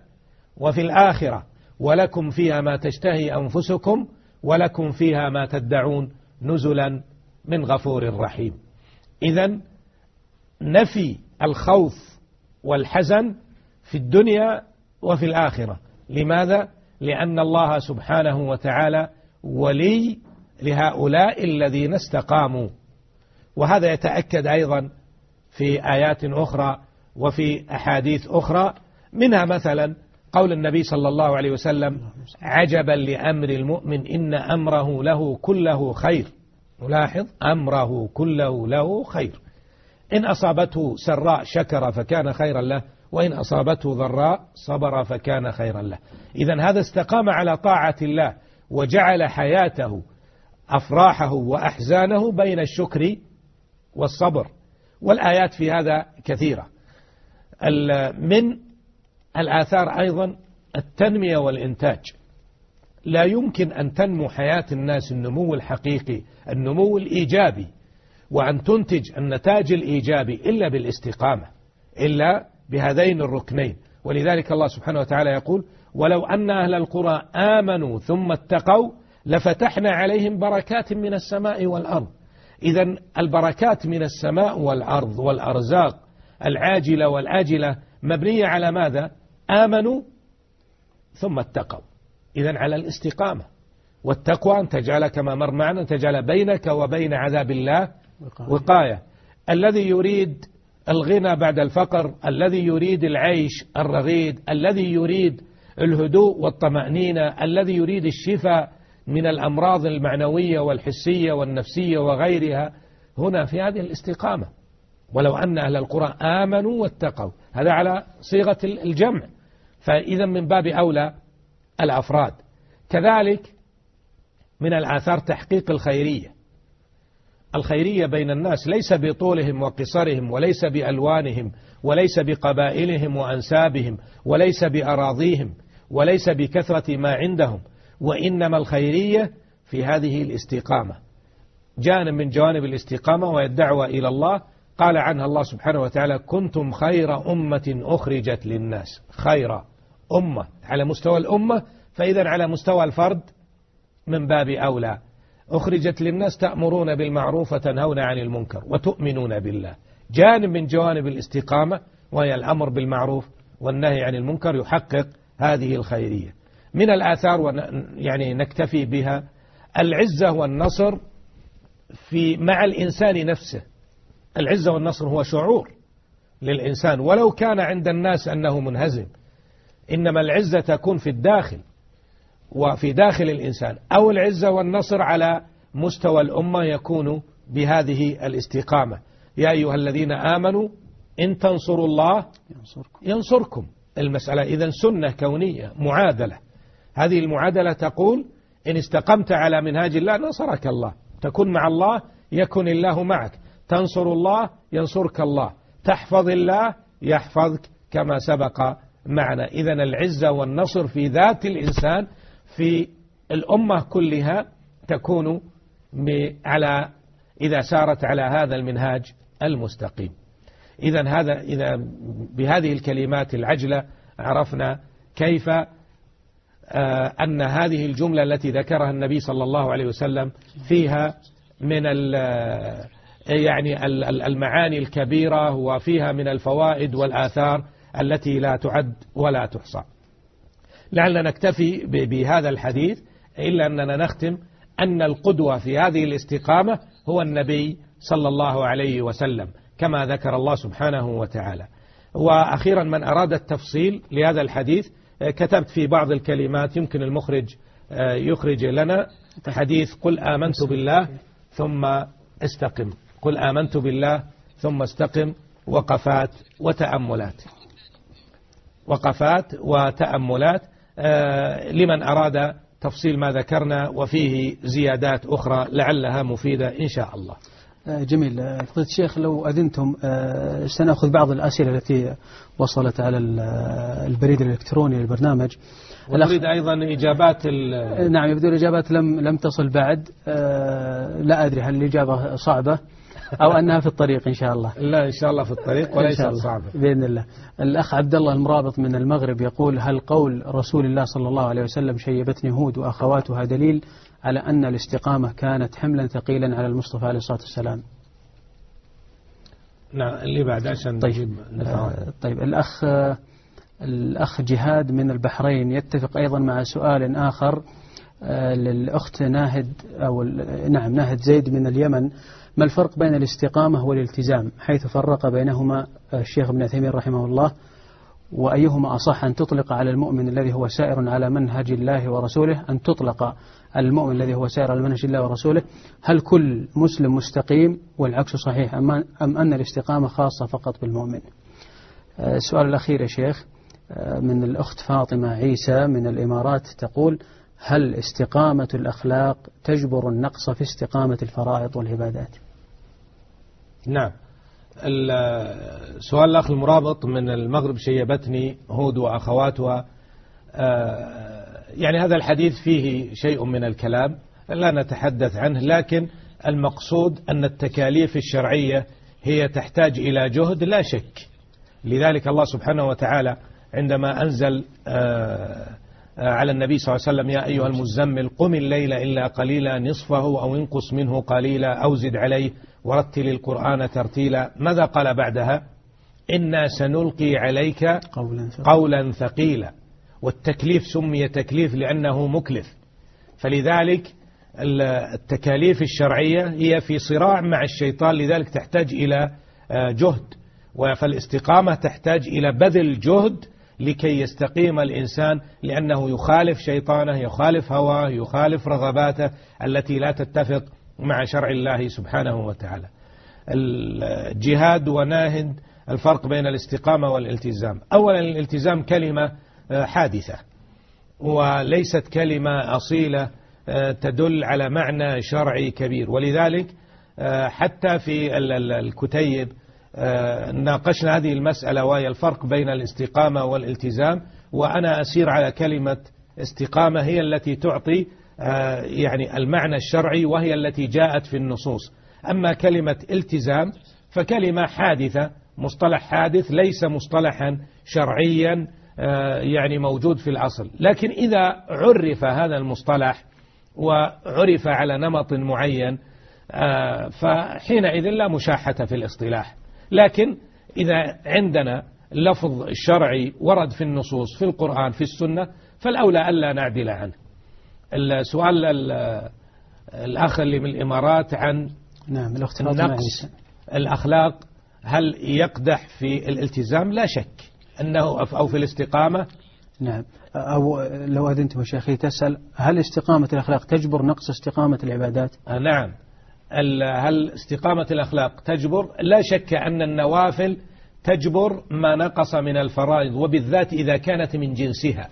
وفي الآخرة ولكم فيها ما تشتهي أنفسكم ولكم فيها ما تدعون نزلا من غفور رحيم. إذا نفي الخوف والحزن في الدنيا وفي الآخرة. لماذا؟ لأن الله سبحانه وتعالى ولي لهؤلاء الذين استقاموا. وهذا يتأكد أيضا في آيات أخرى وفي أحاديث أخرى منها مثلا قول النبي صلى الله عليه وسلم عجبا لأمر المؤمن إن أمره له كله خير. نلاحظ أمره كله له خير. إن أصابته سراء شكر فكان خيرا له وإن أصابته ضراء صبر فكان خيرا له. إذا هذا استقام على طاعة الله وجعل حياته أفراحه وأحزانه بين الشكر والصبر. والآيات في هذا كثيرة. من الآثار أيضا التنمية والإنتاج. لا يمكن أن تنمو حياة الناس النمو الحقيقي النمو الإيجابي وأن تنتج النتاج الإيجابي إلا بالاستقامة إلا بهذين الركنين. ولذلك الله سبحانه وتعالى يقول ولو أن أهل القرى آمنوا ثم اتقوا لفتحنا عليهم بركات من السماء والأرض. إذا البركات من السماء والأرض والأرزاق العاجلة والآجلة مبنية على ماذا؟ آمنوا ثم اتقوا. إذا على الاستقامة. والتقوى أن تجعل كما مر معنا أن تجعل بينك وبين عذاب الله وقاية. الذي يريد الغنى بعد الفقر الذي يريد العيش الرغيد الذي يريد الهدوء والطمأنينة الذي يريد الشفاء من الأمراض المعنوية والحسية والنفسية وغيرها هنا في هذه الاستقامة. ولو أن أهل القرى آمنوا واتقوا. هذا على صيغة الجمع. فإذا من باب أولى الأفراد. كذلك من الآثار تحقيق الخيرية. الخيرية بين الناس ليس بطولهم وقصرهم وليس بألوانهم وليس بقبائلهم وأنسابهم وليس بأراضيهم وليس بكثرة ما عندهم وإنما الخيرية في هذه الاستقامة. جانب من جوانب الاستقامة وهي الدعوة إلى الله قال عنها الله سبحانه وتعالى كنتم خير أمة أخرجت للناس. خير أمة. على مستوى الأمة فإذا على مستوى الفرد من باب أولى. أخرجت للناس تأمرون بالمعروف وتنهون عن المنكر وتؤمنون بالله. جانب من جوانب الاستقامة وهي الأمر بالمعروف والنهي عن المنكر يحقق هذه الخيرية. من الآثار يعني نكتفي بها العزة والنصر في مع الإنسان نفسه. العزة والنصر هو شعور للإنسان ولو كان عند الناس أنه منهزم إنما العزة تكون في الداخل وفي داخل الإنسان أو العزة والنصر على مستوى الأمة يكون بهذه الاستقامة. يا أيها الذين آمنوا إن تنصروا الله ينصركم, ينصركم. المسألة إذا سنة كونية معادلة. هذه المعادلة تقول إن استقمت على منهاج الله نصرك الله تكن مع الله يكن الله معك. تنصر الله ينصرك الله. تحفظ الله يحفظك كما سبق معنا. إذا العزة والنصر في ذات الإنسان في الأمة كلها تكون على إذا سارت على هذا المنهاج المستقيم. إذا هذا إذا بهذه الكلمات العجلة عرفنا كيف آه، أن هذه الجملة التي ذكرها النبي صلى الله عليه وسلم فيها من يعني المعاني الكبيرة وفيها من الفوائد والآثار التي لا تعد ولا تحصى. لعلنا نكتفي بهذا الحديث إلا أننا نختم أن القدوة في هذه الاستقامة هو النبي صلى الله عليه وسلم كما ذكر الله سبحانه وتعالى. وأخيرا من أراد التفصيل لهذا الحديث كتبت في بعض الكلمات يمكن المخرج يخرج لنا حديث قل آمنت بالله ثم استقم. قل آمنت بالله ثم استقم وقفات وتأملات. وقفات وتأملات. آه، لمن أراد تفصيل ما ذكرنا وفيه زيادات أخرى لعلها مفيدة إن شاء الله. آه، جميل. آه، فضيلة الشيخ لو أذنتم سنأخذ بعض الأسئلة التي وصلت على البريد الإلكتروني للبرنامج. ونريد أيضا إجابات نعم يبدو الإجابات لم لم تصل بعد. لا أدري هل الإجابة صعبة. أو أنها في الطريق إن شاء الله. لا إن شاء الله في الطريق وليس صعبة بإذن الله. الأخ عبد الله المرابط من المغرب يقول هل قول رسول الله صلى الله عليه وسلم شيبتني هود وأخواتها دليل على أن الاستقامة كانت حملا ثقيلا على المصطفى عليه الصلاة والسلام؟ نعم اللي بعد عشان طيب. آه طيب. الأخ الأخ جهاد من البحرين يتفق أيضا مع سؤال آخر آه للأخت ناهد أو نعم ناهد زيد من اليمن. ما الفرق بين الاستقامة والالتزام حيث فرق بينهما الشيخ ابن عثيمين رحمه الله؟ وأيهما أصح أن تطلق على المؤمن الذي هو سائر على منهج الله ورسوله أن تطلق المؤمن الذي هو سائر على منهج الله ورسوله؟ هل كل مسلم مستقيم والعكس صحيح أم أن الاستقامة خاصة فقط بالمؤمن؟ السؤال الأخير يا شيخ من الأخت فاطمة عيسى من الإمارات تقول هل استقامة الأخلاق تجبر النقص في استقامة الفرائض والعبادات؟ نعم. السؤال الأخ المرابط من المغرب شيبتني هود وأخواتها. آه، يعني هذا الحديث فيه شيء من الكلام لا نتحدث عنه لكن المقصود أن التكاليف الشرعية هي تحتاج إلى جهد لا شك. لذلك الله سبحانه وتعالى عندما أنزل آه، على النبي صلى الله عليه وسلم يا أيها المزمل قم الليل إلا قليلا نصفه أو انقص منه قليلا أو زد عليه ورتل القرآن ترتيلا. ماذا قال بعدها؟ إنا سنلقي عليك قولا ثقيلا, قولا ثقيلا. والتكليف سمي تكليف لأنه مكلف. فلذلك التكاليف الشرعية هي في صراع مع الشيطان لذلك تحتاج إلى آه، جهد. فالاستقامة تحتاج إلى بذل جهد لكي يستقيم الإنسان لأنه يخالف شيطانه يخالف هواه يخالف رغباته التي لا تتفق مع شرع الله سبحانه وتعالى. الجهاد وناهد الفرق بين الاستقامة والالتزام. أولا الالتزام كلمة آه، حادثة. وليست كلمة أصيلة آه، تدل على معنى شرعي كبير. ولذلك آه، حتى في الكتيب ناقشنا هذه المسألة وهي الفرق بين الاستقامة والالتزام. وأنا أسير على كلمة استقامة هي التي تعطي يعني المعنى الشرعي وهي التي جاءت في النصوص. أما كلمة التزام فكلمة حادثة مصطلح حادث ليس مصطلحا شرعيا آه، يعني موجود في الأصل. لكن إذا عرف هذا المصطلح وعرف على نمط معين آه، فحينئذ لا مشاحة في الاصطلاح. لكن إذا عندنا لفظ شرعي ورد في النصوص في القرآن في السنة فالأولى ألا نعدل عنه. السؤال الأخ اللي من الإمارات عن نعم نقص الأخلاق هل يقدح في الالتزام؟ لا شك أنه أو في الاستقامة. نعم أو لو أذنت مشايخي تسأل هل استقامة الأخلاق تجبر نقص استقامة العبادات؟ آه، نعم. هل استقامة الأخلاق تجبر؟ لا شك أن النوافل تجبر ما نقص من الفرائض وبالذات إذا كانت من جنسها.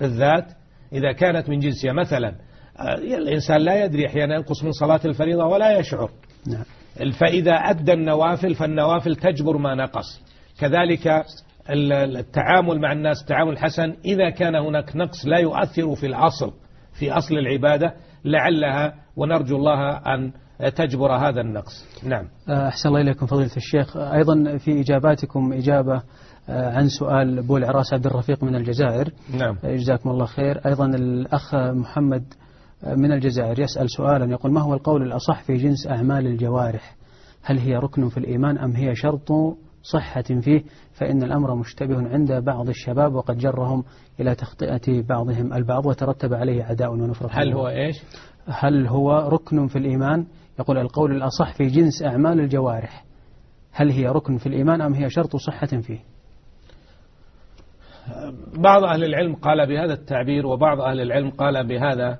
بالذات إذا كانت من جنسها مثلا آه، الإنسان لا يدري أحيانا ينقص من صلاة الفريضة ولا يشعر. نعم. فإذا أدى النوافل فالنوافل تجبر ما نقص. كذلك التعامل مع الناس التعامل حسن إذا كان هناك نقص لا يؤثر في الأصل في أصل العبادة لعلها ونرجو الله أن تجبر هذا النقص. نعم. أحسن الله إليكم فضيلة الشيخ. أيضا في إجاباتكم إجابة آه، عن سؤال بو العراس عبد الرفيق من الجزائر. نعم. جزاكم الله خير. أيضا الأخ محمد آه، من الجزائر يسأل سؤالا يقول ما هو القول الأصح في جنس أعمال الجوارح؟ هل هي ركن في الإيمان أم هي شرط صحة فيه؟ فإن الأمر مشتبه عند بعض الشباب وقد جرهم إلى تخطئة بعضهم البعض وترتب عليه عداء ونفرة. هل هو إيش؟ هل هو ركن في الإيمان؟ يقول القول الأصح في جنس أعمال الجوارح. هل هي ركن في الإيمان أم هي شرط صحة فيه؟ بعض أهل العلم قال بهذا التعبير وبعض أهل العلم قال بهذا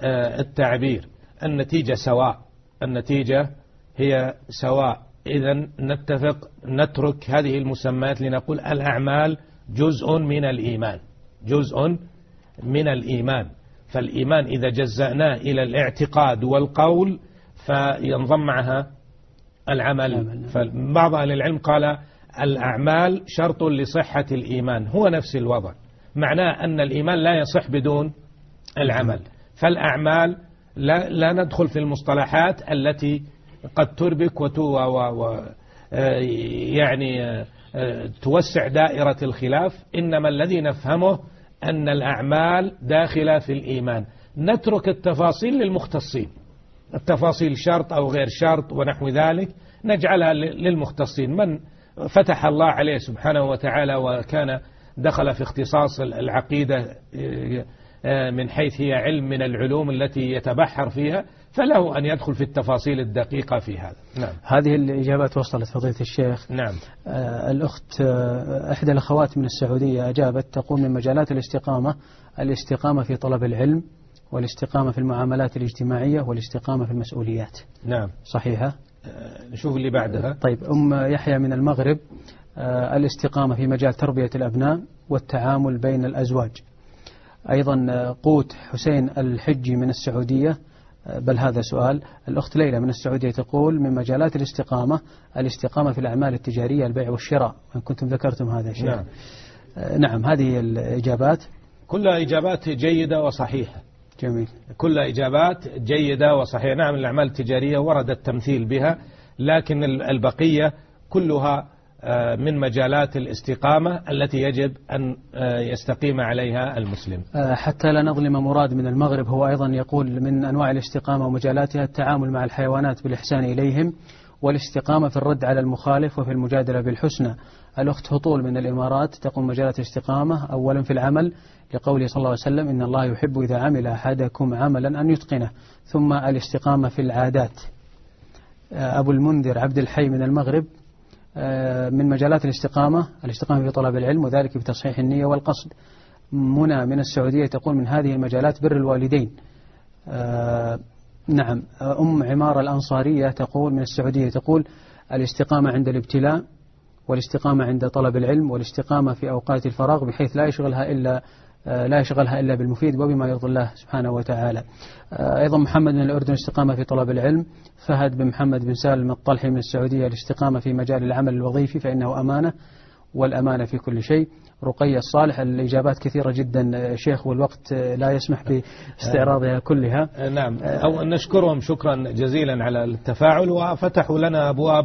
آه، التعبير. النتيجة سواء. النتيجة هي سواء. إذا نتفق نترك هذه المسميات لنقول الأعمال جزء من الإيمان. جزء من الإيمان. فالإيمان إذا جزأناه إلى الاعتقاد والقول فينضم معها العمل. فبعض أهل العلم قال الأعمال شرط لصحة الإيمان هو نفس الوضع. معناه أن الإيمان لا يصح بدون العمل. فالأعمال لا, لا ندخل في المصطلحات التي قد تربك وتو و و آه، يعني آه، توسع دائرة الخلاف. إنما الذي نفهمه أن الأعمال داخلة في الإيمان. نترك التفاصيل للمختصين. التفاصيل شرط أو غير شرط ونحو ذلك نجعلها للمختصين. من فتح الله عليه سبحانه وتعالى وكان دخل في اختصاص العقيدة آه، من حيث هي علم من العلوم التي يتبحر فيها فله أن يدخل في التفاصيل الدقيقة في هذا. نعم. هذه الإجابات وصلت فضيلة الشيخ. نعم. آه الأخت آه إحدى الأخوات من السعودية أجابت تقول من مجالات الاستقامة الاستقامة في طلب العلم والاستقامة في المعاملات الاجتماعية والاستقامة في المسؤوليات. نعم. صحيحة؟ آه نشوف اللي بعدها. طيب أم يحيى من المغرب آه الاستقامة في مجال تربية الأبناء والتعامل بين الأزواج. أيضا آه، قوت حسين الحجي من السعودية بل هذا سؤال. الأخت ليلى من السعودية تقول من مجالات الاستقامة الاستقامة في الأعمال التجارية البيع والشراء. إن كنتم ذكرتم هذا الشيء نعم. آه، نعم هذه الإجابات. كلها إجابات جيدة وصحيحة. جميل. كلها إجابات جيدة وصحيحة. نعم الأعمال التجارية ورد التمثيل بها لكن البقية كلها آه، من مجالات الاستقامة التي يجب أن آه، يستقيم عليها المسلم. آه، حتى لا نظلم مراد من المغرب هو أيضا يقول من أنواع الاستقامة ومجالاتها التعامل مع الحيوانات بالإحسان إليهم والاستقامة في الرد على المخالف وفي المجادلة بالحسنى. الأخت هطول من الإمارات تقول مجالات الاستقامة أولا في العمل لقوله صلى الله عليه وسلم إن الله يحب إذا عمل أحدكم عملا أن يتقنه ثم الاستقامة في العادات. أبو المنذر عبد الحي من المغرب آه، من مجالات الاستقامة الاستقامة في طلب العلم وذلك بتصحيح النية والقصد. منى من السعودية تقول من هذه المجالات بر الوالدين. آه، نعم. أم عمارة الأنصارية تقول من السعودية تقول الاستقامة عند الابتلاء والاستقامة عند طلب العلم والاستقامة في أوقات الفراغ بحيث لا يشغلها إلا آه، لا يشغلها إلا بالمفيد وبما يرضي الله سبحانه وتعالى. آه، أيضا محمد من الأردن الاستقامة في طلب العلم. فهد بن محمد بن سالم الطلحي من السعودية الاستقامة في مجال العمل الوظيفي فإنه أمانة والأمانة في كل شيء. رقية الصالح الإجابات كثيرة جدا آه، شيخ والوقت لا يسمح باستعراضها كلها. نعم. أو نشكرهم شكرا جزيلا على التفاعل وفتحوا لنا أبواب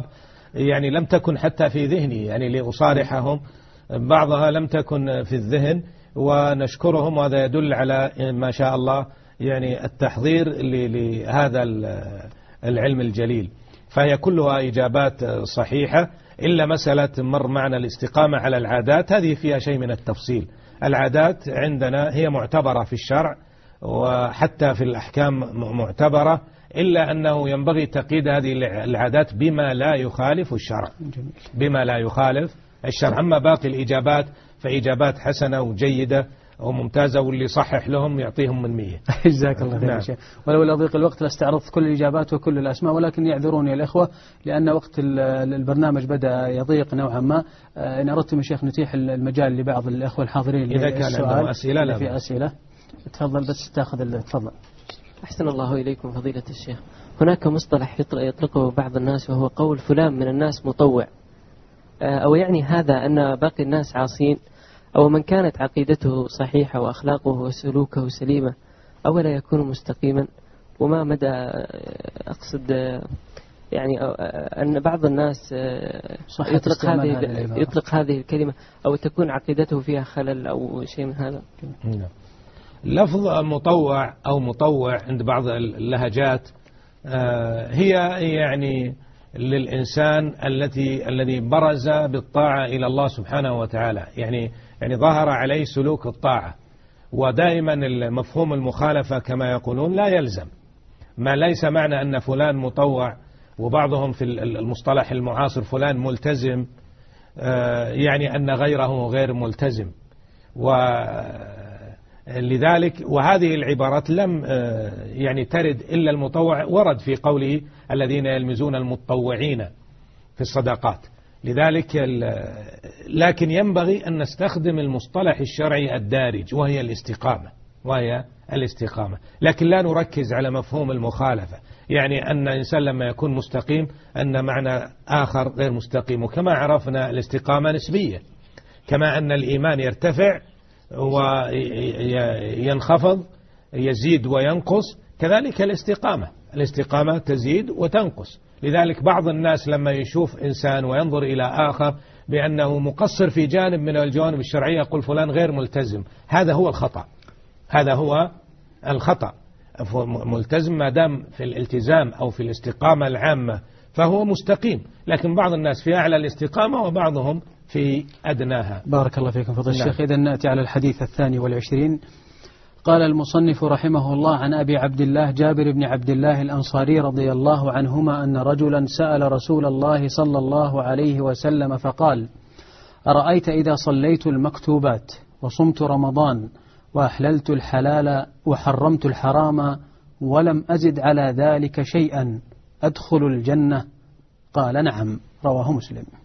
يعني لم تكن حتى في ذهني يعني لأصارحهم. بعضها لم تكن في الذهن ونشكرهم وهذا يدل على ما شاء الله يعني التحضير لهذا العلم الجليل. فهي كلها إجابات صحيحة. إلا مسألة مر معنا الاستقامة على العادات هذه فيها شيء من التفصيل. العادات عندنا هي معتبرة في الشرع وحتى في الأحكام معتبرة. إلا أنه ينبغي تقييد هذه العادات بما لا يخالف الشرع. بما لا يخالف الشرع. أما باقي الإجابات فإجابات حسنة وجيدة وممتازة واللي صحح لهم يعطيهم من مية. جزاك الله خير نعم. شيخ. ولو لضيق الوقت لاستعرضت كل الإجابات وكل الأسماء ولكن يعذروني الإخوة لأن وقت البرنامج بدأ يضيق نوعا ما. آه، إن أردتم يا شيخ نتيح المجال لبعض الإخوة الحاضرين إذا كان عندهم أسئلة لا في أسئلة. تفضل بس تاخذ تفضل. أحسن الله إليكم فضيلة الشيخ. هناك مصطلح يطلقه بعض الناس وهو قول فلان من الناس مطوع. آه، أو يعني هذا أن باقي الناس عاصين. أو من كانت عقيدته صحيحة وأخلاقه وسلوكه سليمة. أولا يكون مستقيما. وما مدى آه، أقصد آه، يعني أن بعض الناس يطلق هذه يطلق هذه الكلمة. أو تكون عقيدته فيها خلل أو شيء من هذا. نعم. لفظ مطوع أو مطوع عند بعض اللهجات هي يعني للإنسان التي الذي برز بالطاعة إلى الله سبحانه وتعالى. يعني يعني ظهر عليه سلوك الطاعة. ودائما مفهوم المخالفة كما يقولون لا يلزم. ما ليس معنى أن فلان مطوع وبعضهم في المصطلح المعاصر فلان ملتزم آه، يعني أن غيره غير ملتزم. ولذلك وهذه العبارات لم آه، يعني ترد إلا المطوع ورد في قوله الذين يلمزون المتطوعين في الصدقات لذلك لكن ينبغي أن نستخدم المصطلح الشرعي الدارج وهي الاستقامة وهي الاستقامة. لكن لا نركز على مفهوم المخالفة. يعني أن الإنسان لما يكون مستقيم أن معنى آخر غير مستقيم. وكما عرفنا الاستقامة نسبية. كما أن الإيمان يرتفع وينخفض يزيد وينقص. كذلك الاستقامة. الاستقامة تزيد وتنقص. لذلك بعض الناس لما يشوف إنسان وينظر إلى آخر بأنه مقصر في جانب من الجوانب الشرعية يقول فلان غير ملتزم. هذا هو الخطأ. هذا هو الخطأ. ملتزم ما دام في الالتزام أو في الاستقامة العامة فهو مستقيم. لكن بعض الناس في أعلى الاستقامة وبعضهم في أدناها. بارك الله فيكم فضل الشيخ. نعم. إذا نأتي على الحديث الثاني والعشرين. قال المصنف رحمه الله عن أبي عبد الله جابر بن عبد الله الأنصاري رضي الله عنهما أن رجلا سأل رسول الله صلى الله عليه وسلم فقال أرأيت إذا صليت المكتوبات وصمت رمضان وأحللت الحلال وحرمت الحرام ولم أزد على ذلك شيئا أدخل الجنة؟ قال نعم. رواه مسلم.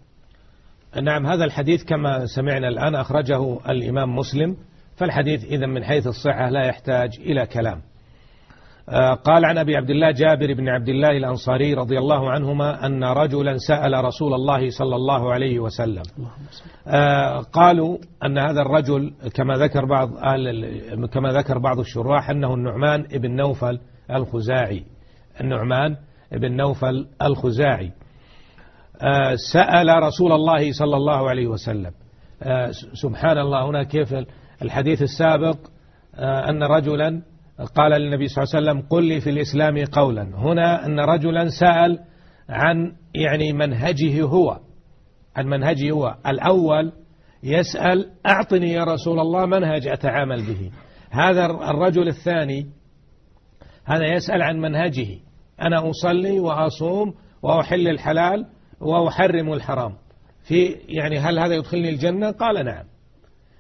نعم هذا الحديث كما سمعنا الآن أخرجه الإمام مسلم فالحديث إذا من حيث الصحة لا يحتاج إلى كلام. آه، قال عن أبي عبد الله جابر بن عبد الله الأنصاري رضي الله عنهما أن رجلا سأل رسول الله صلى الله عليه وسلم. آه، قالوا أن هذا الرجل كما ذكر بعض كما ذكر بعض الشراح أنه النعمان بن نوفل الخزاعي. النعمان بن نوفل الخزاعي. سأل رسول الله صلى الله عليه وسلم. سبحان الله هنا كيف الحديث السابق؟ آه، أن رجلا قال للنبي صلى الله عليه وسلم قل لي في الإسلام قولا. هنا أن رجلا سأل عن يعني منهجه هو عن منهجه هو. الأول يسأل أعطني يا رسول الله منهج أتعامل به. هذا الرجل الثاني هذا يسأل عن منهجه. أنا أصلي وأصوم وأحل الحلال وأحرم الحرام. في يعني هل هذا يدخلني الجنة؟ قال نعم.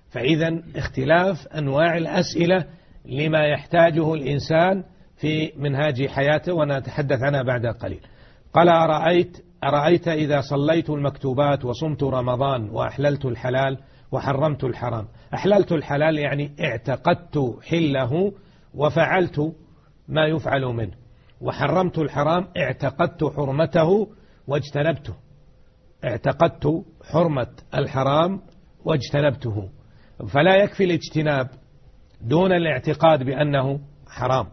فإذا اختلاف أنواع الأسئلة لما يحتاجه الإنسان في منهاج حياته ونتحدث عنها بعد قليل. قال أرأيت أرأيت إذا صليت المكتوبات وصمت رمضان وأحللت الحلال وحرمت الحرام. أحللت الحلال يعني اعتقدت حله وفعلت ما يفعل منه. وحرمت الحرام اعتقدت حرمته واجتنبته. اعتقدت حرمة الحرام واجتنبته. فلا يكفي الاجتناب دون الاعتقاد بأنه حرام.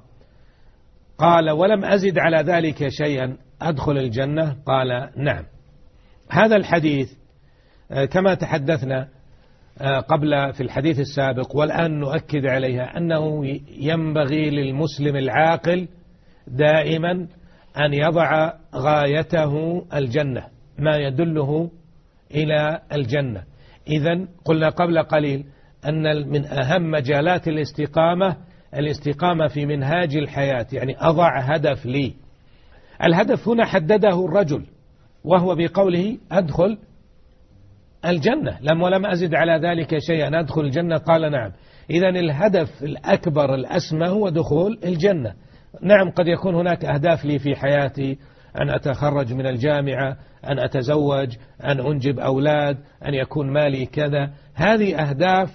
قال ولم أزد على ذلك شيئا أدخل الجنة؟ قال نعم. هذا الحديث آه، كما تحدثنا آه، قبل في الحديث السابق والآن نؤكد عليها أنه ينبغي للمسلم العاقل دائما أن يضع غايته الجنة ما يدله إلى الجنة. إذا قلنا قبل قليل أن من أهم مجالات الاستقامة الاستقامة في منهاج الحياة يعني أضع هدف لي. الهدف هنا حدده الرجل وهو بقوله أدخل الجنة. لم ولم أزد على ذلك شيئا أدخل الجنة؟ قال نعم. إذا الهدف الأكبر الأسمى هو دخول الجنة. نعم قد يكون هناك أهداف لي في حياتي أن أتخرج من الجامعة أن أتزوج أن أنجب أولاد أن يكون مالي كذا. هذه أهداف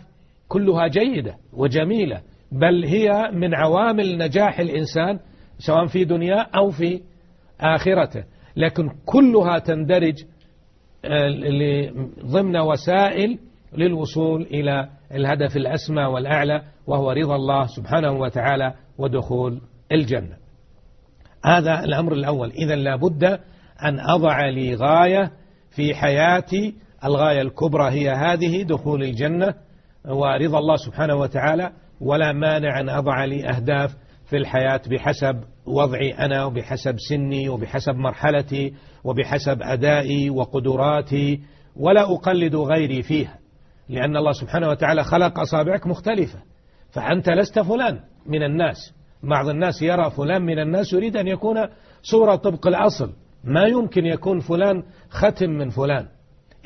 كلها جيدة وجميلة بل هي من عوامل نجاح الإنسان سواء في دنيا أو في آخرته. لكن كلها تندرج آه، ضمن وسائل للوصول إلى الهدف الأسمى والأعلى وهو رضا الله سبحانه وتعالى ودخول الجنة. هذا الأمر الأول. إذا لابد أن أضع لي غاية في حياتي الغاية الكبرى هي هذه دخول الجنة ورضا الله سبحانه وتعالى ولا مانع أن أضع لي أهداف في الحياة بحسب وضعي أنا وبحسب سني وبحسب مرحلتي وبحسب أدائي وقدراتي ولا أقلد غيري فيها. لأن الله سبحانه وتعالى خلق أصابعك مختلفة فأنت لست فلان من الناس. بعض الناس يرى فلان من الناس يريد أن يكون صورة طبق الأصل. ما يمكن يكون فلان ختم من فلان.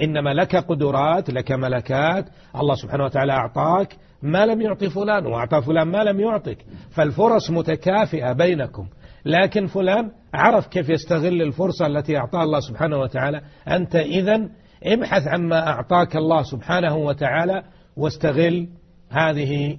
إنما لك قدرات لك ملكات. الله سبحانه وتعالى أعطاك ما لم يعطي فلان وأعطى فلان ما لم يعطك. فالفرص متكافئة بينكم. لكن فلان عرف كيف يستغل الفرصة التي أعطاها الله سبحانه وتعالى. أنت إذا ابحث عما أعطاك الله سبحانه وتعالى واستغل هذه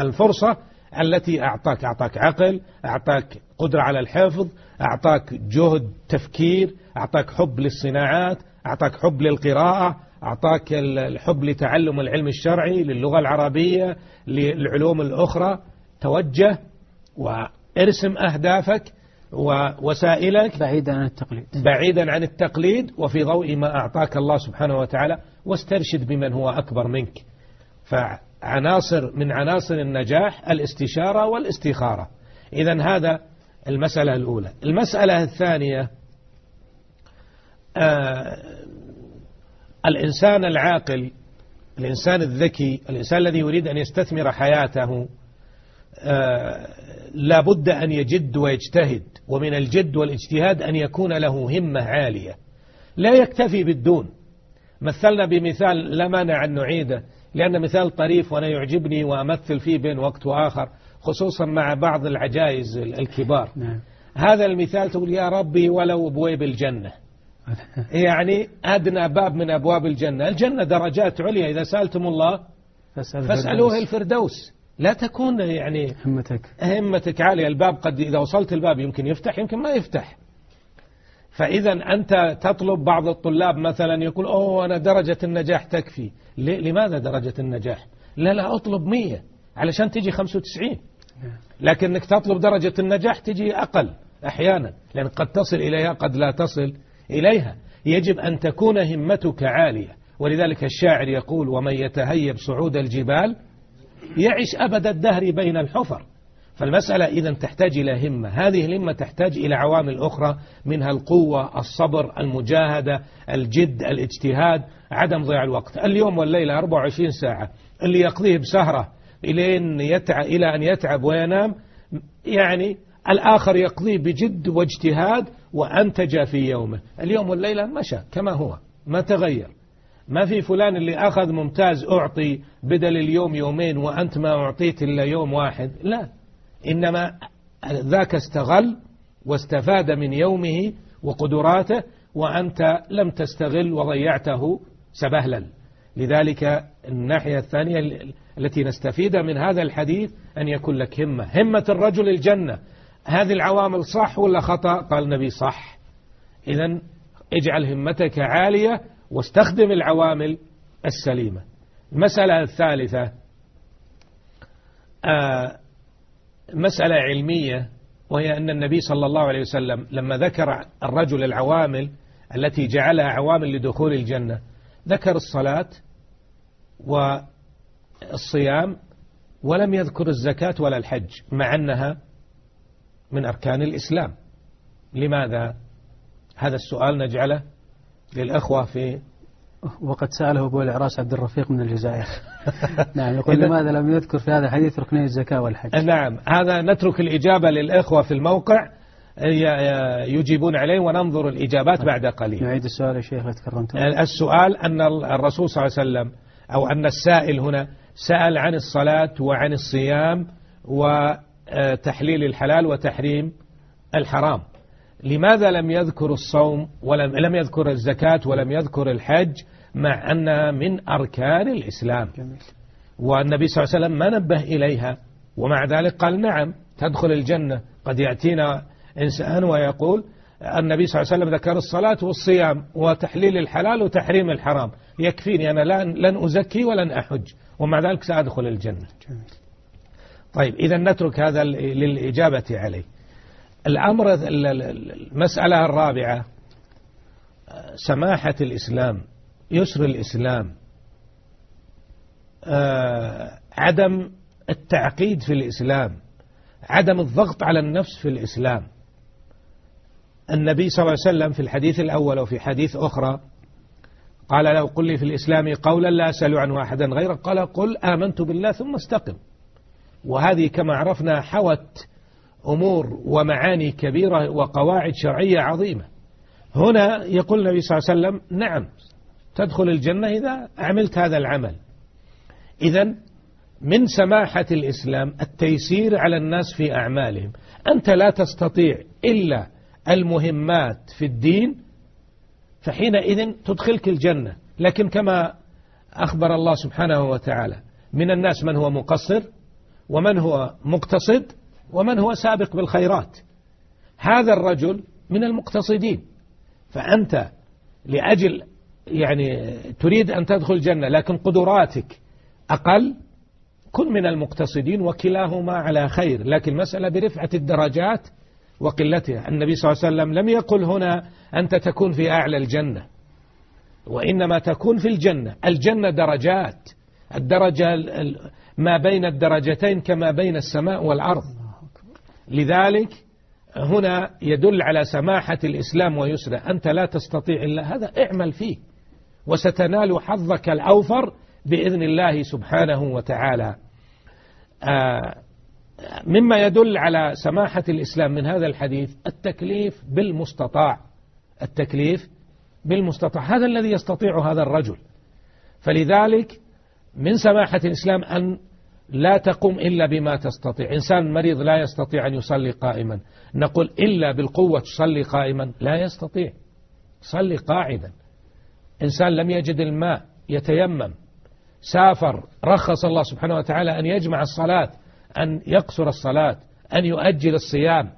الفرصة التي أعطاك أعطاك عقل أعطاك قدرة على الحفظ أعطاك جهد تفكير أعطاك حب للصناعات أعطاك حب للقراءة أعطاك الحب لتعلم العلم الشرعي للغة العربية للعلوم الأخرى. توجه وارسم أهدافك ووسائلك بعيدا عن التقليد. بعيدا عن التقليد وفي ضوء ما أعطاك الله سبحانه وتعالى واسترشد بمن هو أكبر منك. فعناصر من عناصر النجاح الاستشارة والاستخارة. إذا هذا المسألة الأولى. المسألة الثانية آه الإنسان العاقل الإنسان الذكي الإنسان الذي يريد أن يستثمر حياته آه لا بد أن يجد ويجتهد ومن الجد والاجتهاد أن يكون له همة عالية. لا يكتفي بالدون. مثلنا بمثال لا مانع أن نعيده. لأن مثال طريف وأنا يعجبني وأمثل فيه بين وقت وآخر خصوصا مع بعض العجائز الكبار. نعم. هذا المثال تقول يا ربي ولو بويب الجنة. يعني أدنى باب من أبواب الجنة. الجنة درجات عليا. إذا سألتم الله فاسألوه الفردوس. لا تكون يعني همتك. همتك عالية. الباب قد إذا وصلت الباب يمكن يفتح يمكن ما يفتح. فإذا أنت تطلب بعض الطلاب مثلا يقول أوه أنا درجة النجاح تكفي. لماذا درجة النجاح؟ لا لا أطلب مية علشان تجي 95 لكنك تطلب درجة النجاح تجي أقل أحيانا لأن قد تصل إليها قد لا تصل إليها. يجب أن تكون همتك عالية. ولذلك الشاعر يقول ومن يتهيب صعود الجبال يعش أبد الدهر بين الحفر. فالمسألة إذا تحتاج إلى همة. هذه الهمة تحتاج إلى عوامل أخرى منها القوة الصبر المجاهدة الجد الاجتهاد عدم ضياع الوقت. اليوم والليلة 24 ساعة. اللي يقضيه بسهرة إلى يتع... إلى أن يتعب وينام يعني الآخر يقضيه بجد واجتهاد وأنتج في يومه. اليوم والليلة مشى كما هو ما تغير. ما في فلان اللي أخذ ممتاز أعطي بدل اليوم يومين وأنت ما أعطيت إلا يوم واحد. لا. إنما ذاك استغل واستفاد من يومه وقدراته وأنت لم تستغل وضيعته سبهلا. لذلك الناحية الثانية التي نستفيد من هذا الحديث أن يكون لك همة. همة الرجل الجنة. هذه العوامل صح ولا خطأ؟ قال النبي صح. إذا اجعل همتك عالية واستخدم العوامل السليمة. المسألة الثالثة آه مسألة علمية وهي أن النبي صلى الله عليه وسلم لما ذكر الرجل العوامل التي جعلها عوامل لدخول الجنة ذكر الصلاة والصيام ولم يذكر الزكاة ولا الحج مع أنها من أركان الإسلام لماذا؟ هذا السؤال نجعله للأخوة في وقد سأله أبو العراس عبد الرفيق من الجزائر. نعم يقول لماذا لم يذكر في هذا الحديث ركني الزكاة والحج؟ نعم هذا نترك الإجابة للأخوة في الموقع. يجيبون عليه وننظر الإجابات بعد قليل. نعيد السؤال يا شيخ تكرمت السؤال أن الرسول صلى الله عليه وسلم أو أن السائل هنا سأل عن الصلاة وعن الصيام وتحليل الحلال وتحريم الحرام. لماذا لم يذكر الصوم ولم لم يذكر الزكاة ولم يذكر الحج مع أنها من أركان الإسلام. والنبي صلى الله عليه وسلم ما نبه إليها ومع ذلك قال نعم تدخل الجنة. قد يأتينا إنسان ويقول النبي صلى الله عليه وسلم ذكر الصلاة والصيام وتحليل الحلال وتحريم الحرام. يكفيني أنا لن أزكي ولن أحج ومع ذلك سأدخل الجنة. طيب إذا نترك هذا للإجابة عليه. الأمر المسألة الرابعة سماحة الإسلام يسر الإسلام آه، عدم التعقيد في الإسلام عدم الضغط على النفس في الإسلام. النبي صلى الله عليه وسلم في الحديث الأول وفي حديث أخرى قال لو قل لي في الإسلام قولا لا أسأل عنه أحدا غيره. قال قل آمنت بالله ثم استقم. وهذه كما عرفنا حوت أمور ومعاني كبيرة وقواعد شرعية عظيمة. هنا يقول النبي صلى الله عليه وسلم نعم تدخل الجنة إذا عملت هذا العمل. إذا من سماحة الإسلام التيسير على الناس في أعمالهم. أنت لا تستطيع إلا المهمات في الدين فحينئذ تدخلك الجنة. لكن كما أخبر الله سبحانه وتعالى من الناس من هو مقصر ومن هو مقتصد ومن هو سابق بالخيرات؟ هذا الرجل من المقتصدين. فأنت لأجل يعني تريد أن تدخل الجنة لكن قدراتك أقل كن من المقتصدين وكلاهما على خير. لكن مسألة برفعة الدرجات وقلتها. النبي صلى الله عليه وسلم لم يقل هنا أنت تكون في أعلى الجنة وإنما تكون في الجنة. الجنة درجات. الدرجة ما بين الدرجتين كما بين السماء والأرض. لذلك هنا يدل على سماحة الإسلام ويسره. أنت لا تستطيع إلا هذا اعمل فيه. وستنال حظك الأوفر بإذن الله سبحانه وتعالى. آه، مما يدل على سماحة الإسلام من هذا الحديث التكليف بالمستطاع. التكليف بالمستطاع. هذا الذي يستطيع هذا الرجل. فلذلك من سماحة الإسلام أن لا تقوم إلا بما تستطيع. إنسان مريض لا يستطيع أن يصلي قائما. نقول إلا بالقوة تصلي قائما. لا يستطيع. صلي قاعدا. إنسان لم يجد الماء يتيمم. سافر. رخص الله سبحانه وتعالى أن يجمع الصلاة أن يقصر الصلاة أن يؤجل الصيام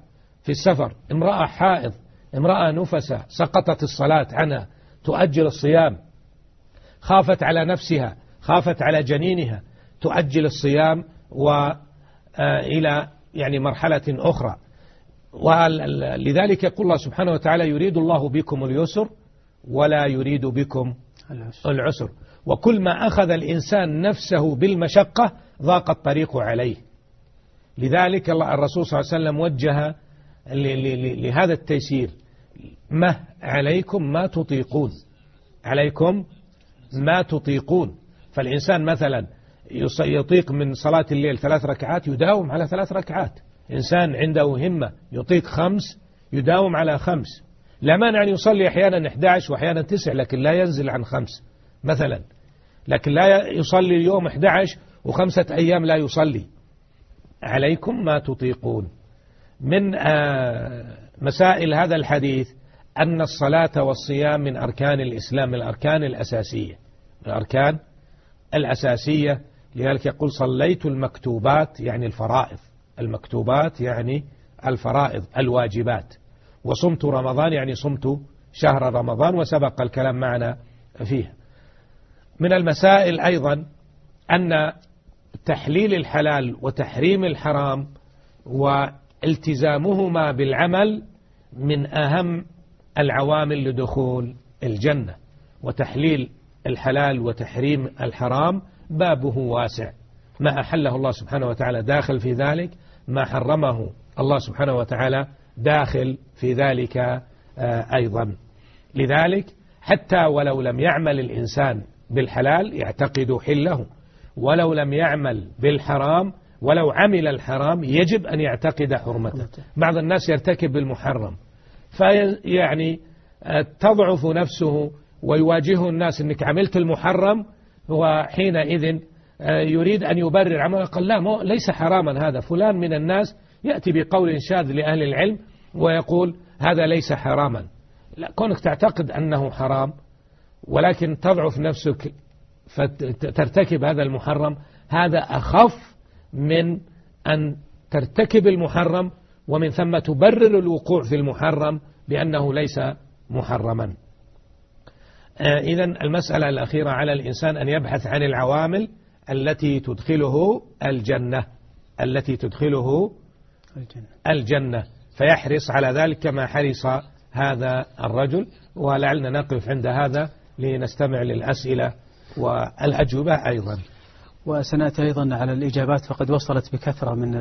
في السفر. امرأة حائض امرأة نفسة سقطت الصلاة عنها. تؤجل الصيام. خافت على نفسها خافت على جنينها. تؤجل الصيام وإلى يعني مرحلة أخرى. ولذلك يقول الله سبحانه وتعالى يريد الله بكم اليسر ولا يريد بكم العسر. وكل ما أخذ الإنسان نفسه بالمشقة ضاق الطريق عليه. لذلك الرسول صلى الله عليه وسلم وجه لهذا التيسير. ما عليكم ما تطيقون. عليكم ما تطيقون. فالإنسان مثلا يطيق من صلاة الليل ثلاث ركعات يداوم على ثلاث ركعات. إنسان عنده همة يطيق خمس يداوم على خمس. لا مانع أن يصلي أحيانا 11 وأحيانا 9 لكن لا ينزل عن خمس مثلا. لكن لا يصلي اليوم 11 وخمسة أيام لا يصلي. عليكم ما تطيقون. من آه، مسائل هذا الحديث أن الصلاة والصيام من أركان الإسلام الأركان الأساسية. الأركان الأساسية لذلك يقول صليت المكتوبات يعني الفرائض. المكتوبات يعني الفرائض الواجبات. وصمت رمضان يعني صمت شهر رمضان وسبق الكلام معنا فيه. من المسائل أيضا أن تحليل الحلال وتحريم الحرام والتزامهما بالعمل من أهم العوامل لدخول الجنة. وتحليل الحلال وتحريم الحرام بابه واسع. ما أحله الله سبحانه وتعالى داخل في ذلك ما حرمه الله سبحانه وتعالى داخل في ذلك آه، أيضا. لذلك حتى ولو لم يعمل الإنسان بالحلال يعتقد حله. ولو لم يعمل بالحرام ولو عمل الحرام يجب أن يعتقد حرمته. بعض الناس يرتكب بالمحرم فيعني آه، تضعف نفسه ويواجهه الناس أنك عملت المحرم وحينئذ آه، يريد أن يبرر عمله قال لا ليس حراما هذا. فلان من الناس يأتي بقول شاذ لأهل العلم ويقول هذا ليس حراما. لا كونك تعتقد أنه حرام ولكن تضعف نفسك فترتكب هذا المحرم هذا أخف من أن ترتكب المحرم ومن ثم تبرر الوقوع في المحرم بأنه ليس محرما. إذا المسألة الأخيرة على الإنسان أن يبحث عن العوامل التي تدخله الجنة التي تدخله الجنة, الجنة. فيحرص على ذلك كما حرص هذا الرجل ولعلنا نقف عند هذا لنستمع للأسئلة والأجوبة أيضا. وسنأتي أيضا على الإجابات فقد وصلت بكثرة من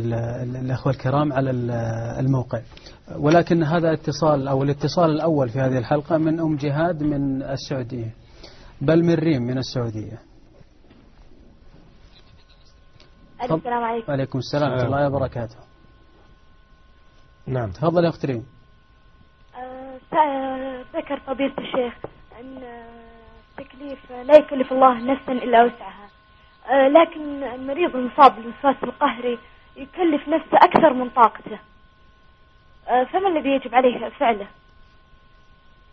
الأخوة الكرام على الموقع. ولكن هذا اتصال أو الاتصال الأول في هذه الحلقة من أم جهاد من السعودية بل من ريم من السعودية. السلام عليكم. وعليكم السلام ورحمة الله وبركاته. نعم. تفضل يا أخت ريم. أه ذكر فضيلة الشيخ أن التكليف لا يكلف الله نفسا إلا وسعها. لكن المريض المصاب بالوسواس القهري يكلف نفسه أكثر من طاقته. أه فما الذي يجب عليه فعله؟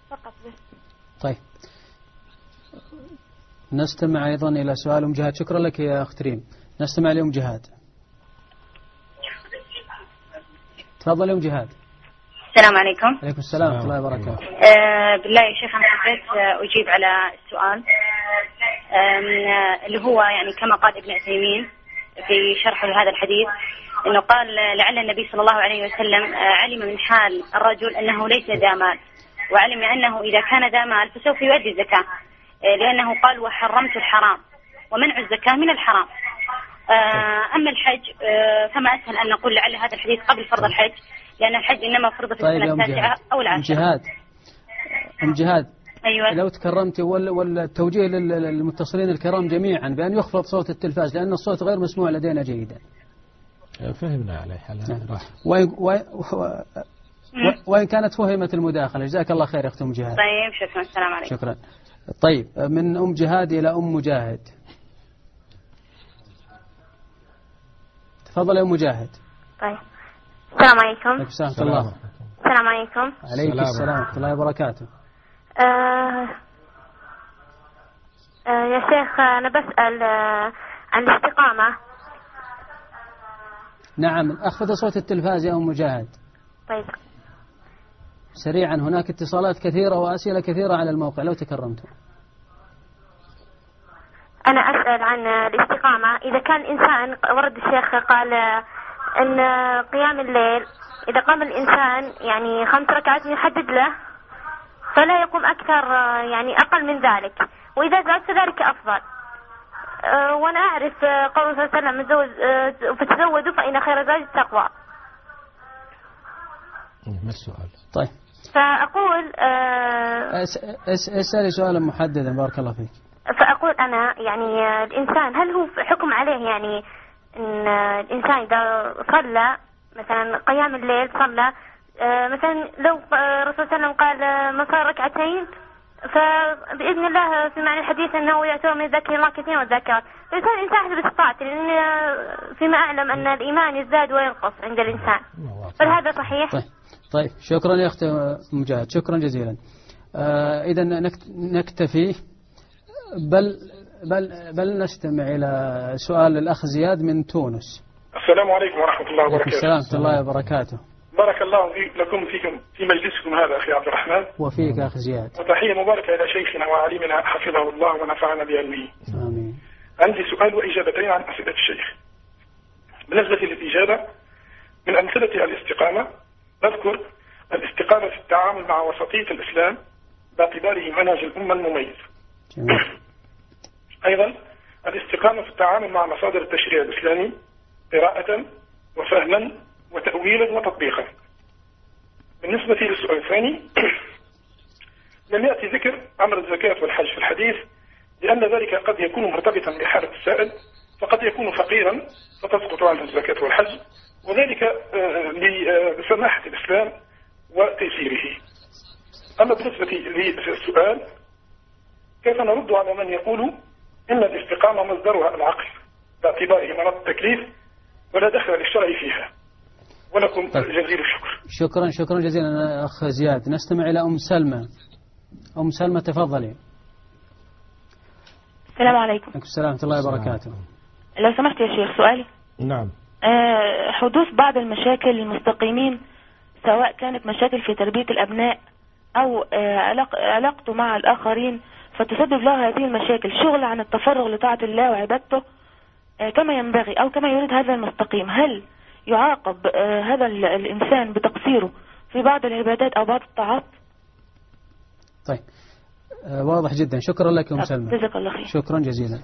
فقط بس طيب. نستمع أيضا إلى سؤال أم جهاد. شكرا لك يا أخت ريم نستمع لأم جهاد. تفضل أم جهاد. السلام عليكم. عليكم السلام ورحمة الله وبركاته. آه بالله يا شيخ أنا حبيت أجيب على السؤال. آه اللي هو يعني كما قال ابن عثيمين في شرحه لهذا الحديث إنه قال لعل النبي صلى الله عليه وسلم آه، علم من حال الرجل أنه ليس ذا مال وعلم أنه إذا كان ذا مال فسوف يؤدي الزكاة آه، لأنه قال وحرمت الحرام ومنع الزكاة من الحرام. آه، أما الحج فما أسهل أن نقول لعل هذا الحديث قبل فرض الحج لأن الحج إنما فرض في طيب السنة التاسعة أو العاشرة. أم جهاد أم جهاد أيوة. لو تكرمتي والتوجيه للمتصلين الكرام جميعا بأن يخفض صوت التلفاز لأن الصوت غير مسموع لدينا جيدا. فهمنا عليه. حلا نعم. وإن, وإن كانت فهمت المداخلة. جزاك الله خير يا أخت أم جهاد. طيب شكرا. السلام عليكم. شكرا. طيب من أم جهاد إلى أم مجاهد. تفضل يا مجاهد. طيب. السلام عليكم. عليكم السلام. ورحمة الله. السلام عليكم. عليكم السلام ورحمة الله وبركاته. آه آه يا شيخ أنا بسأل آه عن الاستقامة. نعم أخفض صوت التلفاز يا أم مجاهد. طيب. سريعا هناك اتصالات كثيرة وأسئلة كثيرة على الموقع لو تكرمتم أنا أسأل عن الاستقامة. إذا كان الإنسان ورد الشيخ قال أن قيام الليل إذا قام الإنسان يعني خمس ركعات يحدد له. فلا يقوم أكثر يعني أقل من ذلك. وإذا زاد فذلك أفضل. أه، وأنا أعرف قول صلى الله عليه وسلم فتزودوا فإن خير زاد التقوى. ما السؤال؟ طيب. فأقول أسألي سؤالا محددا بارك الله فيك. فأقول أنا يعني الإنسان هل هو حكم عليه يعني إن الإنسان إذا صلى مثلا قيام الليل صلى آه، مثلا لو الرسول صلى الله عليه وسلم قال من صلى ركعتين فبإذن الله في معنى الحديث أنه يعتبر من ذكر الله كثيرا والذاكرات فالإنسان الإنسان حسب استطاعته لأن فيما أعلم أن الإيمان يزداد وينقص عند الإنسان. فهذا صحيح؟ طيب طيب. شكرا يا أخت مجاهد. شكرا جزيلا. آه إذا نكتفي. بل بل بل نستمع إلى سؤال الأخ زياد من تونس. السلام عليكم ورحمة الله وبركاته. السلام ورحمة الله وبركاته. بارك الله لكم فيكم في مجلسكم هذا أخي عبد الرحمن. وفيك أخ زياد. وتحية مباركة إلى شيخنا وعليمنا حفظه الله ونفعنا بعلمه. آمين. عندي سؤال وإجابتين عن أسئلة الشيخ. بالنسبة للإجابة من أمثلة الاستقامة. نذكر الاستقامة في التعامل مع وسطية الإسلام باعتباره منهج الأمة المميز. جميل. أيضا الاستقامة في التعامل مع مصادر التشريع الإسلامي قراءة وفهما وتأويلا وتطبيقا. بالنسبة للسؤال الثاني لم يأتي ذكر أمر الزكاة والحج في الحديث لأن ذلك قد يكون مرتبطا بحالة السائل فقد يكون فقيرا فتسقط عنه الزكاة والحج وذلك آه، لسماحة الإسلام وتيسيره. أما بالنسبة للسؤال كيف نرد على من يقول إن الاستقامة مصدرها العقل باعتباره مناط التكليف ولا دخل للشرع فيها؟ ولكم طيب. جزيل الشكر. شكرا شكرا جزيلا أخ زياد. نستمع إلى أم سلمى. أم سلمى تفضلي. السلام عليكم. عليكم السلام ورحمة الله وبركاته. لو سمحت يا شيخ سؤالي. نعم. آه، حدوث بعض المشاكل للمستقيمين سواء كانت مشاكل في تربية الأبناء أو آه، علاق- علاقته مع الآخرين فتسبب له هذه المشاكل. شغل عن التفرغ لطاعة الله وعبادته آه، كما ينبغي أو كما يريد هذا المستقيم. هل يعاقب آه، هذا ال- الإنسان بتقصيره في بعض العبادات أو بعض الطاعات. طيب. آه، واضح جدا. شكرا لك أم سلمى. جزاك الله خير. شكرا جزيلا.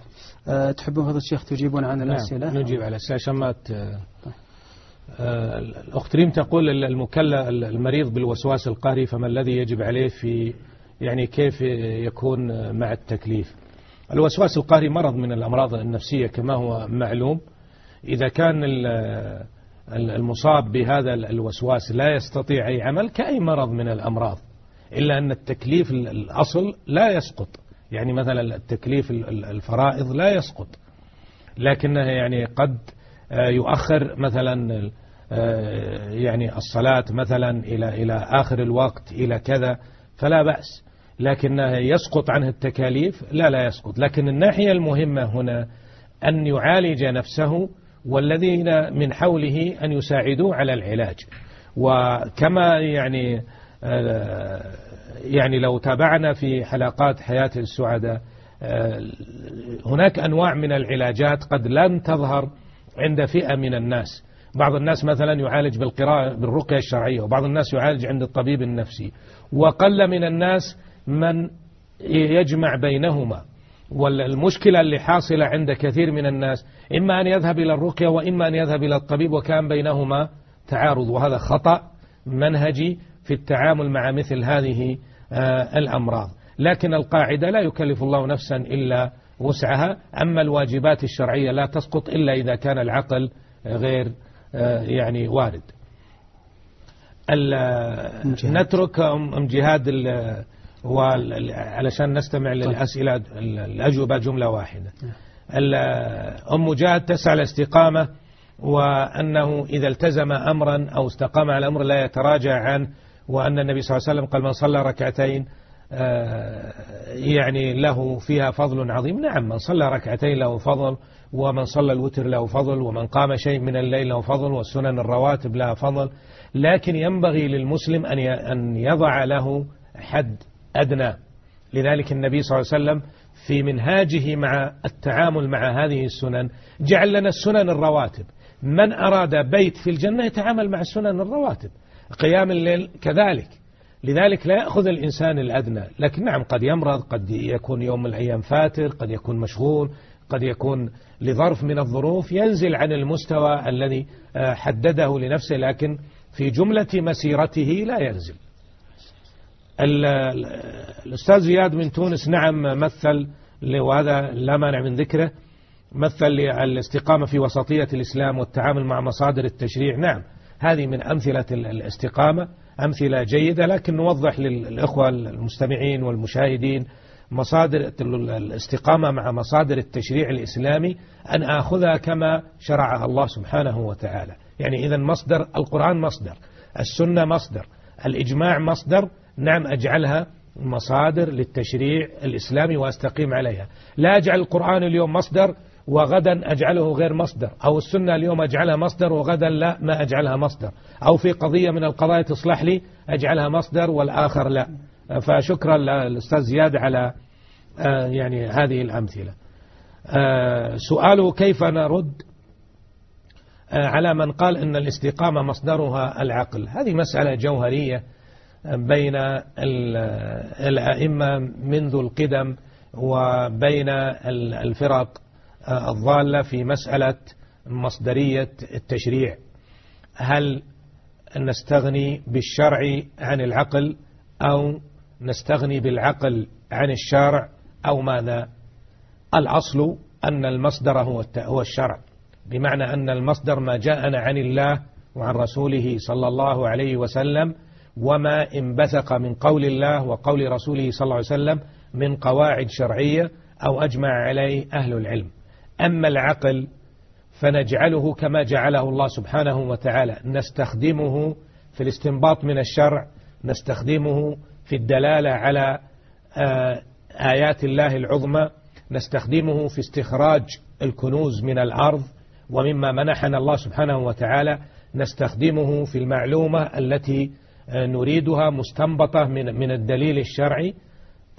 آه، تحبون فضل الشيخ تجيبون عن الأسئلة؟ نعم نجيب على الأسئلة عشان ما ت- آه، الأخت ريم تقول المكلف المريض بالوسواس القهري فما الذي يجب عليه في يعني كيف يكون مع التكليف؟ الوسواس القهري مرض من الأمراض النفسية كما هو معلوم. إذا كان ال- المصاب بهذا الوسواس لا يستطيع أي عمل كأي مرض من الأمراض. إلا أن التكليف الأصل لا يسقط. يعني مثلا التكليف الفرائض لا يسقط. لكنه يعني قد آه، يؤخر مثلا آه، يعني الصلاة مثلا إلى إلى آخر الوقت إلى كذا فلا بأس. لكنه يسقط عنه التكاليف لا لا يسقط. لكن الناحية المهمة هنا أن يعالج نفسه والذين من حوله أن يساعدوه على العلاج. وكما يعني آه، يعني لو تابعنا في حلقات حياة السعداء آه، هناك أنواع من العلاجات قد لن تظهر عند فئة من الناس. بعض الناس مثلا يعالج بالقراءة بالرقية الشرعية وبعض الناس يعالج عند الطبيب النفسي. وقل من الناس من يجمع بينهما. والمشكلة اللي حاصلة عند كثير من الناس إما أن يذهب إلى الرقية وإما أن يذهب إلى الطبيب وكان بينهما تعارض وهذا خطأ منهجي في التعامل مع مثل هذه آه، الأمراض. لكن القاعدة لا يكلف الله نفسا إلا وسعها أما الواجبات الشرعية لا تسقط إلا إذا كان العقل غير آه، يعني وارد. نترك أم جهاد وال- علشان نستمع للأسئلة ال- الأجوبة جملة واحدة. ال- أم مجاهد تسعى الاستقامة وأنه إذا التزم أمرا أو استقام على أمر لا يتراجع عنه وأن النبي صلى الله عليه وسلم قال من صلى ركعتين آه، يعني له فيها فضل عظيم. نعم من صلى ركعتين له فضل ومن صلى الوتر له فضل ومن قام شيء من الليل له فضل والسنن الرواتب لها فضل. لكن ينبغي للمسلم أن يضع له حد أدنى. لذلك النبي صلى الله عليه وسلم في منهاجه مع التعامل مع هذه السنن جعل لنا السنن الرواتب. من أراد بيت في الجنة يتعامل مع السنن الرواتب. قيام الليل كذلك. لذلك لا يأخذ الإنسان الأدنى. لكن نعم قد يمرض قد يكون يوم من الأيام فاتر قد يكون مشغول قد يكون لظرف من الظروف ينزل عن المستوى الذي آه، حدده لنفسه. لكن في جملة مسيرته لا ينزل. الأستاذ زياد من تونس نعم مثل وهذا لا مانع من ذكره مثل للاستقامة في وسطية الإسلام والتعامل مع مصادر التشريع. نعم هذه من أمثلة ال- الاستقامة أمثلة جيدة لكن نوضح للإخوة المستمعين والمشاهدين مصادر ال- الاستقامة مع مصادر التشريع الإسلامي أن آخذها كما شرعها الله سبحانه وتعالى. يعني إذا مصدر القرآن مصدر السنة مصدر الإجماع مصدر نعم أجعلها مصادر للتشريع الإسلامي وأستقيم عليها. لا أجعل القرآن اليوم مصدر وغدا أجعله غير مصدر أو السنة اليوم أجعلها مصدر وغدا لا ما أجعلها مصدر. أو في قضية من القضايا تصلح لي أجعلها مصدر والآخر لا. فشكرا للأستاذ زياد على آه، يعني هذه الأمثلة. آه، سؤاله كيف نرد آه، على من قال أن الاستقامة مصدرها العقل؟ هذه مسألة جوهرية بين الأئمة منذ القدم وبين الفرق الضالة في مسألة مصدرية التشريع. هل نستغني بالشرع عن العقل أو نستغني بالعقل عن الشرع أو ماذا؟ الأصل أن المصدر هو هو الشرع بمعنى أن المصدر ما جاءنا عن الله وعن رسوله صلى الله عليه وسلم وما انبثق من قول الله وقول رسوله صلى الله عليه وسلم من قواعد شرعية أو أجمع عليه أهل العلم. أما العقل فنجعله كما جعله الله سبحانه وتعالى. نستخدمه في الاستنباط من الشرع نستخدمه في الدلالة على آه، آيات الله العظمى نستخدمه في استخراج الكنوز من الأرض ومما منحنا الله سبحانه وتعالى. نستخدمه في المعلومة التي نريدها مستنبطة من من الدليل الشرعي.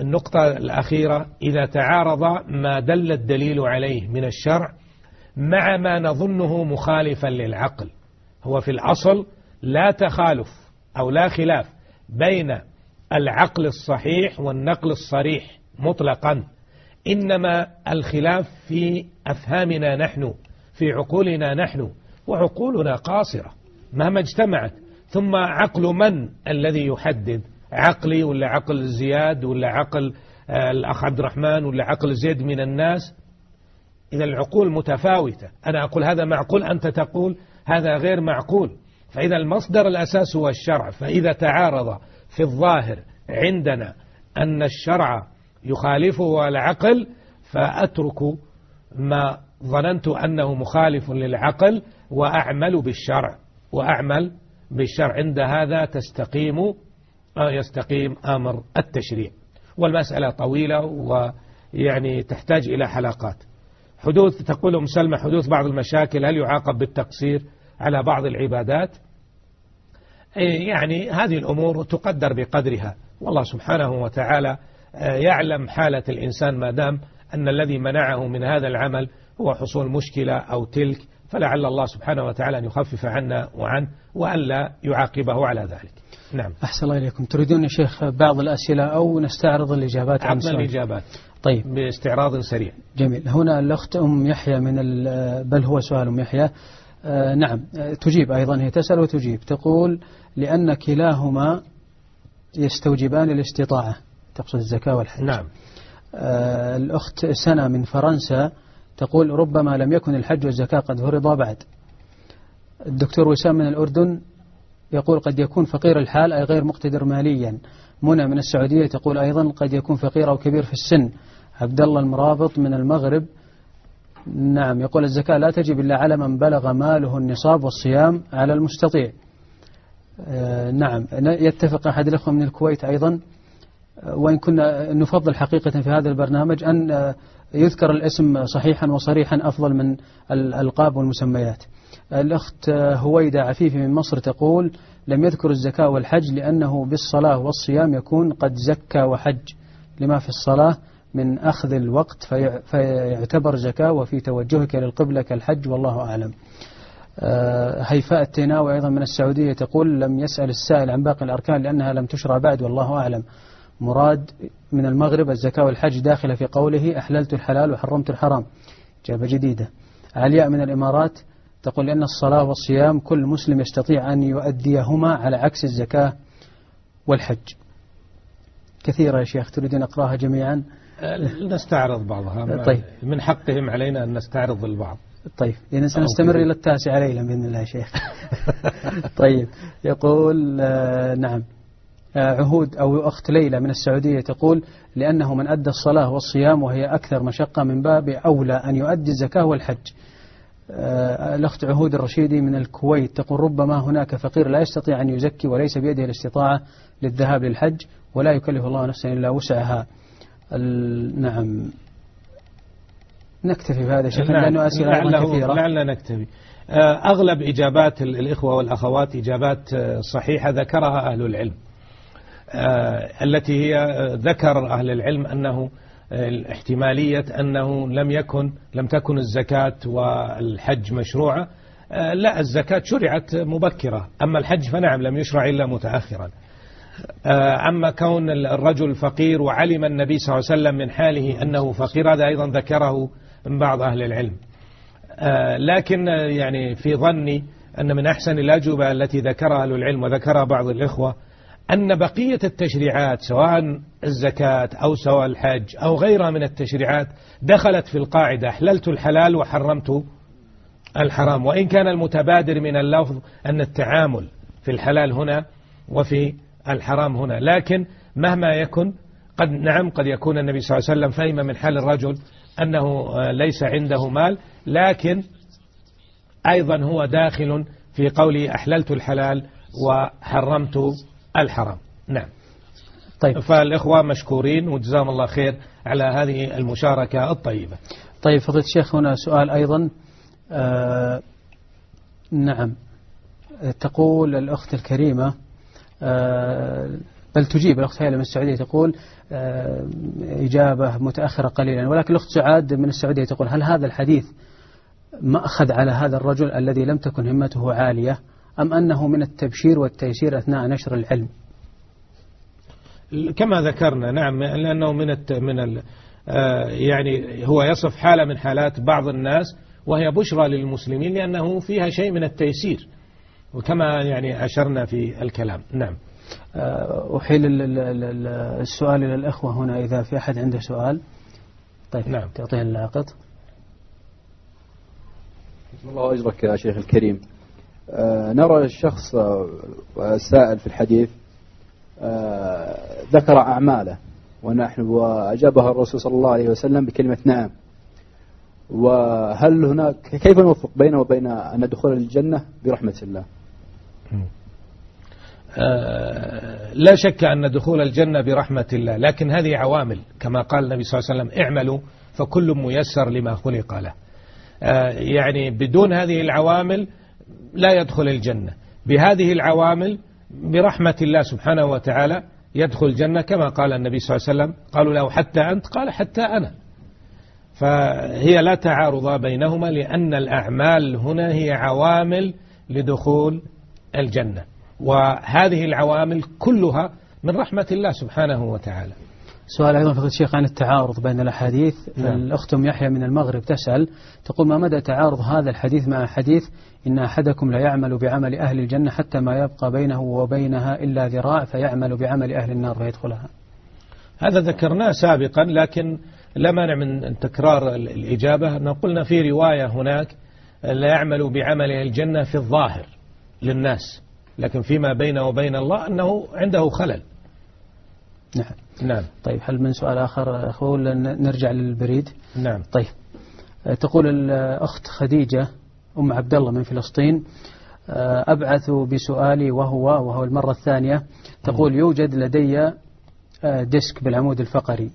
النقطة الأخيرة إذا تعارض ما دل الدليل عليه من الشرع مع ما نظنه مخالفا للعقل. هو في الأصل لا تخالف أو لا خلاف بين العقل الصحيح والنقل الصريح مطلقا. إنما الخلاف في أفهامنا نحن في عقولنا نحن وعقولنا قاصرة مهما اجتمعت. ثم عقل من الذي يحدد؟ عقلي ولا عقل زياد ولا عقل آه، الأخ عبد الرحمن ولا عقل زيد من الناس؟ إذا العقول متفاوتة. أنا أقول هذا معقول أنت تقول هذا غير معقول. فإذا المصدر الأساس هو الشرع. فإذا تعارض في الظاهر عندنا أن الشرع يخالفه العقل فأترك ما ظننت أنه مخالف للعقل وأعمل بالشرع. وأعمل بالشرع عند هذا تستقيم آه، يستقيم أمر التشريع. والمسألة طويلة ويعني تحتاج إلى حلقات. حدوث تقول أم سلمة حدوث بعض المشاكل هل يعاقب بالتقصير على بعض العبادات؟ إيه، يعني هذه الأمور تقدر بقدرها. والله سبحانه وتعالى آه، يعلم حالة الإنسان ما دام أن الذي منعه من هذا العمل هو حصول مشكلة أو تلك. فلعل الله سبحانه وتعالى أن يخفف عنا وعنه وألا يعاقبه على ذلك. نعم. أحسن الله إليكم. تريدون يا شيخ بعض الأسئلة أو نستعرض الإجابات؟ عن الإجابات. طيب. باستعراض سريع. جميل. هنا الأخت أم يحيى من بل هو سؤال أم يحيى. آه نعم. آه، تجيب أيضا. هي تسأل وتجيب. تقول لأن كلاهما يستوجبان الاستطاعة تقصد الزكاة والحج. نعم. آه الأخت سنة من فرنسا. تقول ربما لم يكن الحج والزكاة قد فرضا بعد. الدكتور وسام من الأردن يقول قد يكون فقير الحال أي غير مقتدر ماليا. منى من السعودية تقول أيضا قد يكون فقير أو كبير في السن. عبد الله المرابط من المغرب. نعم يقول الزكاة لا تجب إلا على من بلغ ماله النصاب والصيام على المستطيع. آه نعم يتفق أحد الأخوة من الكويت أيضا. وإن كنا نفضل حقيقة في هذا البرنامج أن آه، يذكر الاسم صحيحا وصريحا أفضل من الألقاب والمسميات. الأخت هويدة عفيفي من مصر تقول لم يذكر الزكاة والحج لأنه بالصلاة والصيام يكون قد زكى وحج. لما في الصلاة؟ من أخذ الوقت فيعتبر زكاة وفي توجهك للقبلة كالحج والله أعلم. آه، هيفاء التيناوي أيضا من السعودية تقول لم يسأل السائل عن باقي الأركان لأنها لم تشرع بعد والله أعلم. مراد من المغرب الزكاة والحج داخلة في قوله أحللت الحلال وحرمت الحرام. إجابة جديدة. علياء من الإمارات تقول لأن الصلاة والصيام كل مسلم يستطيع أن يؤديهما على عكس الزكاة والحج. كثيرة يا شيخ تريدين أقراها جميعا؟ نستعرض بعضها. طيب. من حقهم علينا أن نستعرض البعض. طيب. إذا سنستمر إلى التاسعة ليلا بإذن الله يا شيخ. طيب. يقول آه نعم. عهود أو أخت ليلى من السعودية تقول لأنه من أدى الصلاة والصيام وهي أكثر مشقة من باب أولى أن يؤدي الزكاة والحج. آه، الأخت عهود الرشيدي من الكويت تقول ربما هناك فقير لا يستطيع أن يزكي وليس بيده الاستطاعة للذهاب للحج ولا يكلف الله نفسا إلا وسعها. نعم. نكتفي بهذا شيخ نعم لأنه أسئلة كثيرة. لعلنا نكتفي. آه، أغلب إجابات الإخوة والأخوات إجابات آه، صحيحة ذكرها أهل العلم. التي هي ذكر أهل العلم أنه احتمالية أنه لم يكن لم تكن الزكاة والحج مشروعة. آه، لا الزكاة شرعت مبكرة. أما الحج فنعم لم يشرع إلا متأخرا. آه، أما كون الرجل فقير وعلم النبي صلى الله عليه وسلم من حاله أنه فقير هذا أيضا ذكره من بعض أهل العلم. آه، لكن يعني في ظني أن من أحسن الأجوبة التي ذكرها أهل العلم وذكرها بعض الإخوة أن بقية التشريعات سواء الزكاة أو سواء الحج أو غيرها من التشريعات دخلت في القاعدة أحللت الحلال وحرمت الحرام. وإن كان المتبادر من اللفظ أن التعامل في الحلال هنا وفي الحرام هنا. لكن مهما يكن قد نعم قد يكون النبي صلى الله عليه وسلم فهم من حال الرجل أنه ليس عنده مال لكن أيضا هو داخل في قوله أحللت الحلال وحرمت الحرام. نعم. طيب. فالإخوة مشكورين وجزاهم الله خير على هذه المشاركة الطيبة. طيب فضيلة الشيخ هنا سؤال أيضا. آه نعم. تقول الأخت الكريمة آه بل تجيب الأخت هيلة من السعودية تقول آه إجابة متأخرة قليلا. ولكن الأخت سعاد من السعودية تقول هل هذا الحديث مأخذ على هذا الرجل الذي لم تكن همته عالية؟ أم أنه من التبشير والتيسير أثناء نشر العلم؟ كما ذكرنا نعم لأنه من الت... من ال... آه يعني هو يصف حالة من حالات بعض الناس وهي بشرى للمسلمين لأنه فيها شيء من التيسير وكما يعني أشرنا في الكلام. نعم. آه، أحيل السؤال إلى الأخوة هنا إذا في أحد عنده سؤال. طيب نعم. تعطيه اللاقط. بسم الله أجرك يا شيخ الكريم. نرى الشخص آه، السائل في الحديث آه ذكر أعماله ونحن وأجابها الرسول صلى الله عليه وسلم بكلمة نعم. وهل هناك كيف نوفق بينه وبين أن دخول الجنة برحمة الله؟ آه لا شك أن دخول الجنة برحمة الله لكن هذه عوامل كما قال النبي صلى الله عليه وسلم اعملوا فكل ميسر لما خلق له. آه يعني بدون هذه العوامل لا يدخل الجنة. بهذه العوامل برحمة الله سبحانه وتعالى يدخل الجنة كما قال النبي صلى الله عليه وسلم قالوا له حتى أنت؟ قال حتى أنا. فهي لا تعارض بينهما لأن الأعمال هنا هي عوامل لدخول الجنة. وهذه العوامل كلها من رحمة الله سبحانه وتعالى. سؤال أيضا فضل الشيخ عن التعارض بين الأحاديث. نعم. الأخت يحيى من المغرب تسأل تقول ما مدى تعارض هذا الحديث مع حديث إن أحدكم لا يعمل بعمل أهل الجنة حتى ما يبقى بينه وبينها إلا ذراع فيعمل بعمل أهل النار فيدخلها. هذا ذكرناه سابقا لكن لا مانع من تكرار الإجابة. أن قلنا في رواية هناك لا يعمل بعمل الجنة في الظاهر للناس لكن فيما بينه وبين الله أنه عنده خلل. نعم. نعم. طيب هل من سؤال آخر أخوه؟ نرجع للبريد. نعم. طيب. تقول الأخت خديجة أم عبد الله من فلسطين أبعث بسؤالي وهو وهو المرة الثانية. تقول يوجد لدي ديسك بالعمود الفقري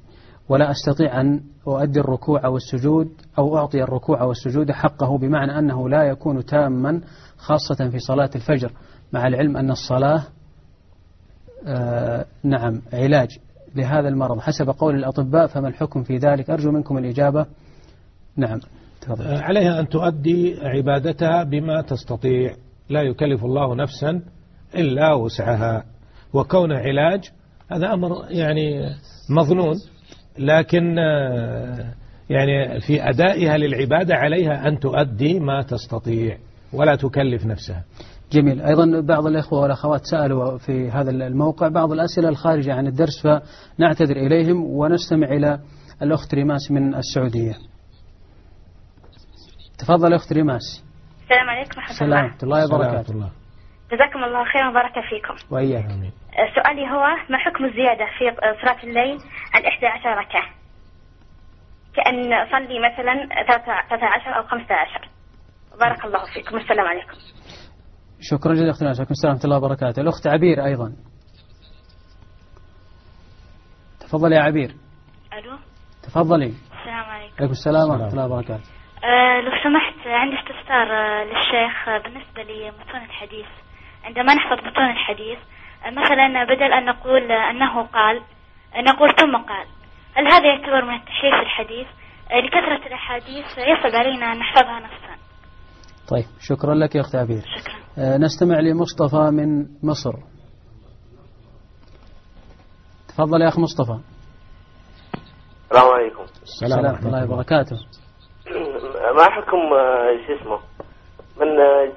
ولا أستطيع أن أؤدي الركوع والسجود أو أعطي الركوع والسجود حقه بمعنى أنه لا يكون تاما خاصة في صلاة الفجر مع العلم أن الصلاة آه نعم علاج لهذا المرض. حسب قول الأطباء فما الحكم في ذلك؟ أرجو منكم الإجابة. نعم. آه، عليها أن تؤدي عبادتها بما تستطيع. لا يكلف الله نفسا إلا وسعها. وكون علاج هذا أمر يعني مظنون. لكن آه، يعني في أدائها للعبادة عليها أن تؤدي ما تستطيع ولا تكلف نفسها. جميل. أيضا بعض الإخوة والأخوات سألوا في هذا الموقع بعض الأسئلة الخارجة عن الدرس فنعتذر إليهم ونستمع إلى الأخت ريماس من السعودية. تفضل أخت ريماس. السلام عليكم ورحمة الله. ورحمة الله وبركاته. الله. جزاكم الله خيرا وبارك فيكم. وإياك. سؤالي هو ما حكم الزيادة في صلاة الليل عن 11 ركعة؟ كأن أصلي مثلا 13 أو 15 بارك الله فيكم. السلام عليكم. شكرا جزيلا أختنا عليكم السلام ورحمة الله وبركاته. الأخت عبير أيضا. تفضلي يا عبير. ألو؟ تفضلي. السلام عليكم. عليكم السلام ورحمة الله وبركاته. أه لو سمحت عندي استفسار آه، للشيخ بالنسبة لمتون الحديث. عندما نحفظ متون الحديث آه، مثلا بدل أن نقول أنه قال نقول ثم قال. هل هذا يعتبر من التحريف الحديث؟ آه، لكثرة الأحاديث يصعب علينا أن نحفظها نصا طيب شكرا لك يا أخت عبير. شكرا. آه نستمع لمصطفى من مصر. تفضل يا أخ مصطفى. السلام عليكم. السلام ورحمة الله وبركاته. ما حكم آه، شو اسمه من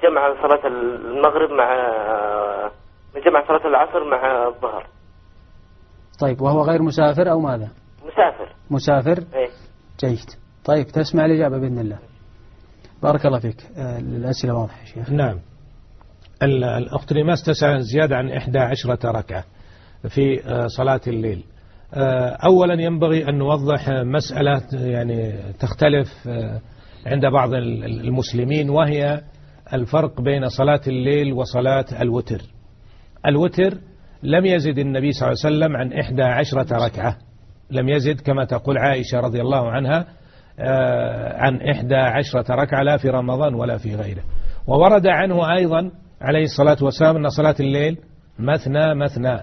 جمع صلاة المغرب مع آه، من جمع صلاة العصر مع الظهر. طيب وهو غير مسافر أو ماذا؟ مسافر. مسافر؟ إيه. جيد. طيب تسمع الإجابة بإذن الله. بارك الله فيك. آه، الأسئلة واضحة يا شيخ. نعم. ال- الأخت ريماس تسأل زيادة عن إحدى عشرة ركعة في صلاة الليل. أولا ينبغي أن نوضح مسألة يعني تختلف عند بعض ال- ال- المسلمين وهي الفرق بين صلاة الليل وصلاة الوتر. الوتر لم يزد النبي صلى الله عليه وسلم عن إحدى عشرة ركعة. لم يزد كما تقول عائشة رضي الله عنها آه، عن إحدى عشرة ركعة لا في رمضان ولا في غيره. وورد عنه أيضا عليه الصلاة والسلام أن صلاة الليل مثنى مثنى.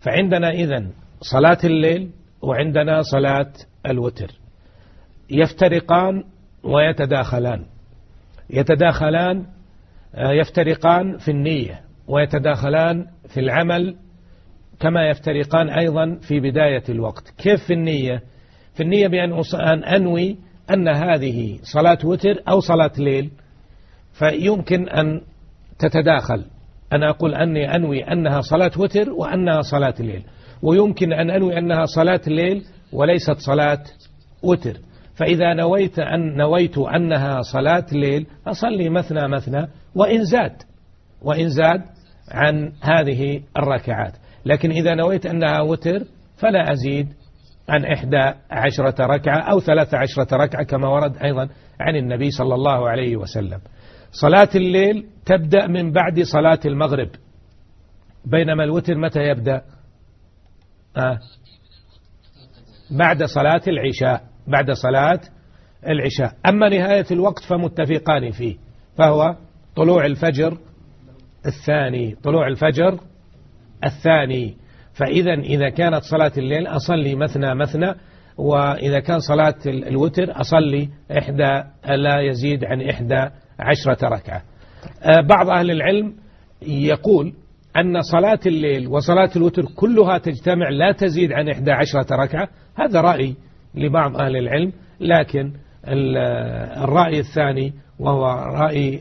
فعندنا إذن صلاة الليل وعندنا صلاة الوتر. يفترقان ويتداخلان. يتداخلان آه، يفترقان في النية ويتداخلان في العمل كما يفترقان أيضا في بداية الوقت. كيف في النية؟ في النية بأن أنوي أن هذه صلاة وتر أو صلاة ليل فيمكن أن تتداخل. أنا أقول أني أنوي أنها صلاة وتر وأنها صلاة ليل. ويمكن أن أنوي أنها صلاة ليل وليست صلاة وتر. فإذا نويت أن نويت أنها صلاة ليل أصلي مثنى مثنى وإن زاد وإن زاد عن هذه الركعات. لكن إذا نويت أنها وتر فلا أزيد عن إحدى عشرة ركعة أو ثلاثة عشرة ركعة كما ورد أيضا عن النبي صلى الله عليه وسلم. صلاة الليل تبدأ من بعد صلاة المغرب. بينما الوتر متى يبدأ؟ آه. بعد صلاة العشاء. بعد صلاة العشاء. أما نهاية الوقت فمتفقان فيه فهو طلوع الفجر الثاني طلوع الفجر الثاني. فإذا إذا كانت صلاة الليل أصلي مثنى مثنى وإذا كان صلاة ال- الوتر أصلي إحدى لا يزيد عن إحدى عشرة ركعة. آه، بعض أهل العلم يقول أن صلاة الليل وصلاة الوتر كلها تجتمع لا تزيد عن إحدى عشرة ركعة. هذا رأي لبعض أهل العلم لكن ال- الرأي الثاني وهو رأي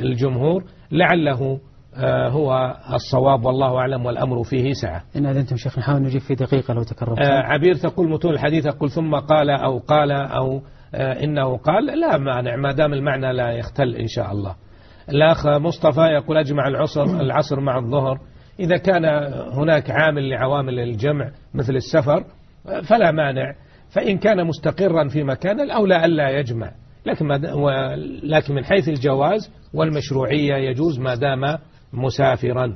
الجمهور لعله آه، هو الصواب والله أعلم والأمر فيه سعة. إن أذنتم شيخ نحاول نجيب في دقيقة لو تكرمت آه، عبير تقول متون الحديث أقول ثم قال أو قال أو آه، إنه قال لا مانع ما دام المعنى لا يختل إن شاء الله. الأخ مصطفى يقول أجمع العصر العصر مع الظهر. إذا كان هناك عامل لعوامل الجمع مثل السفر فلا مانع. فإن كان مستقرا في مكان الأولى ألا يجمع. لكن, لكن من حيث الجواز والمشروعية يجوز ما دام مسافرا.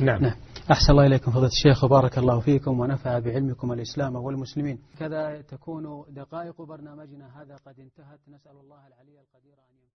نعم. نعم. أحسن الله إليكم فضيلة الشيخ وبارك الله فيكم ونفع بعلمكم الإسلام والمسلمين. كذا تكون دقائق برنامجنا هذا قد انتهت. نسأل الله العلي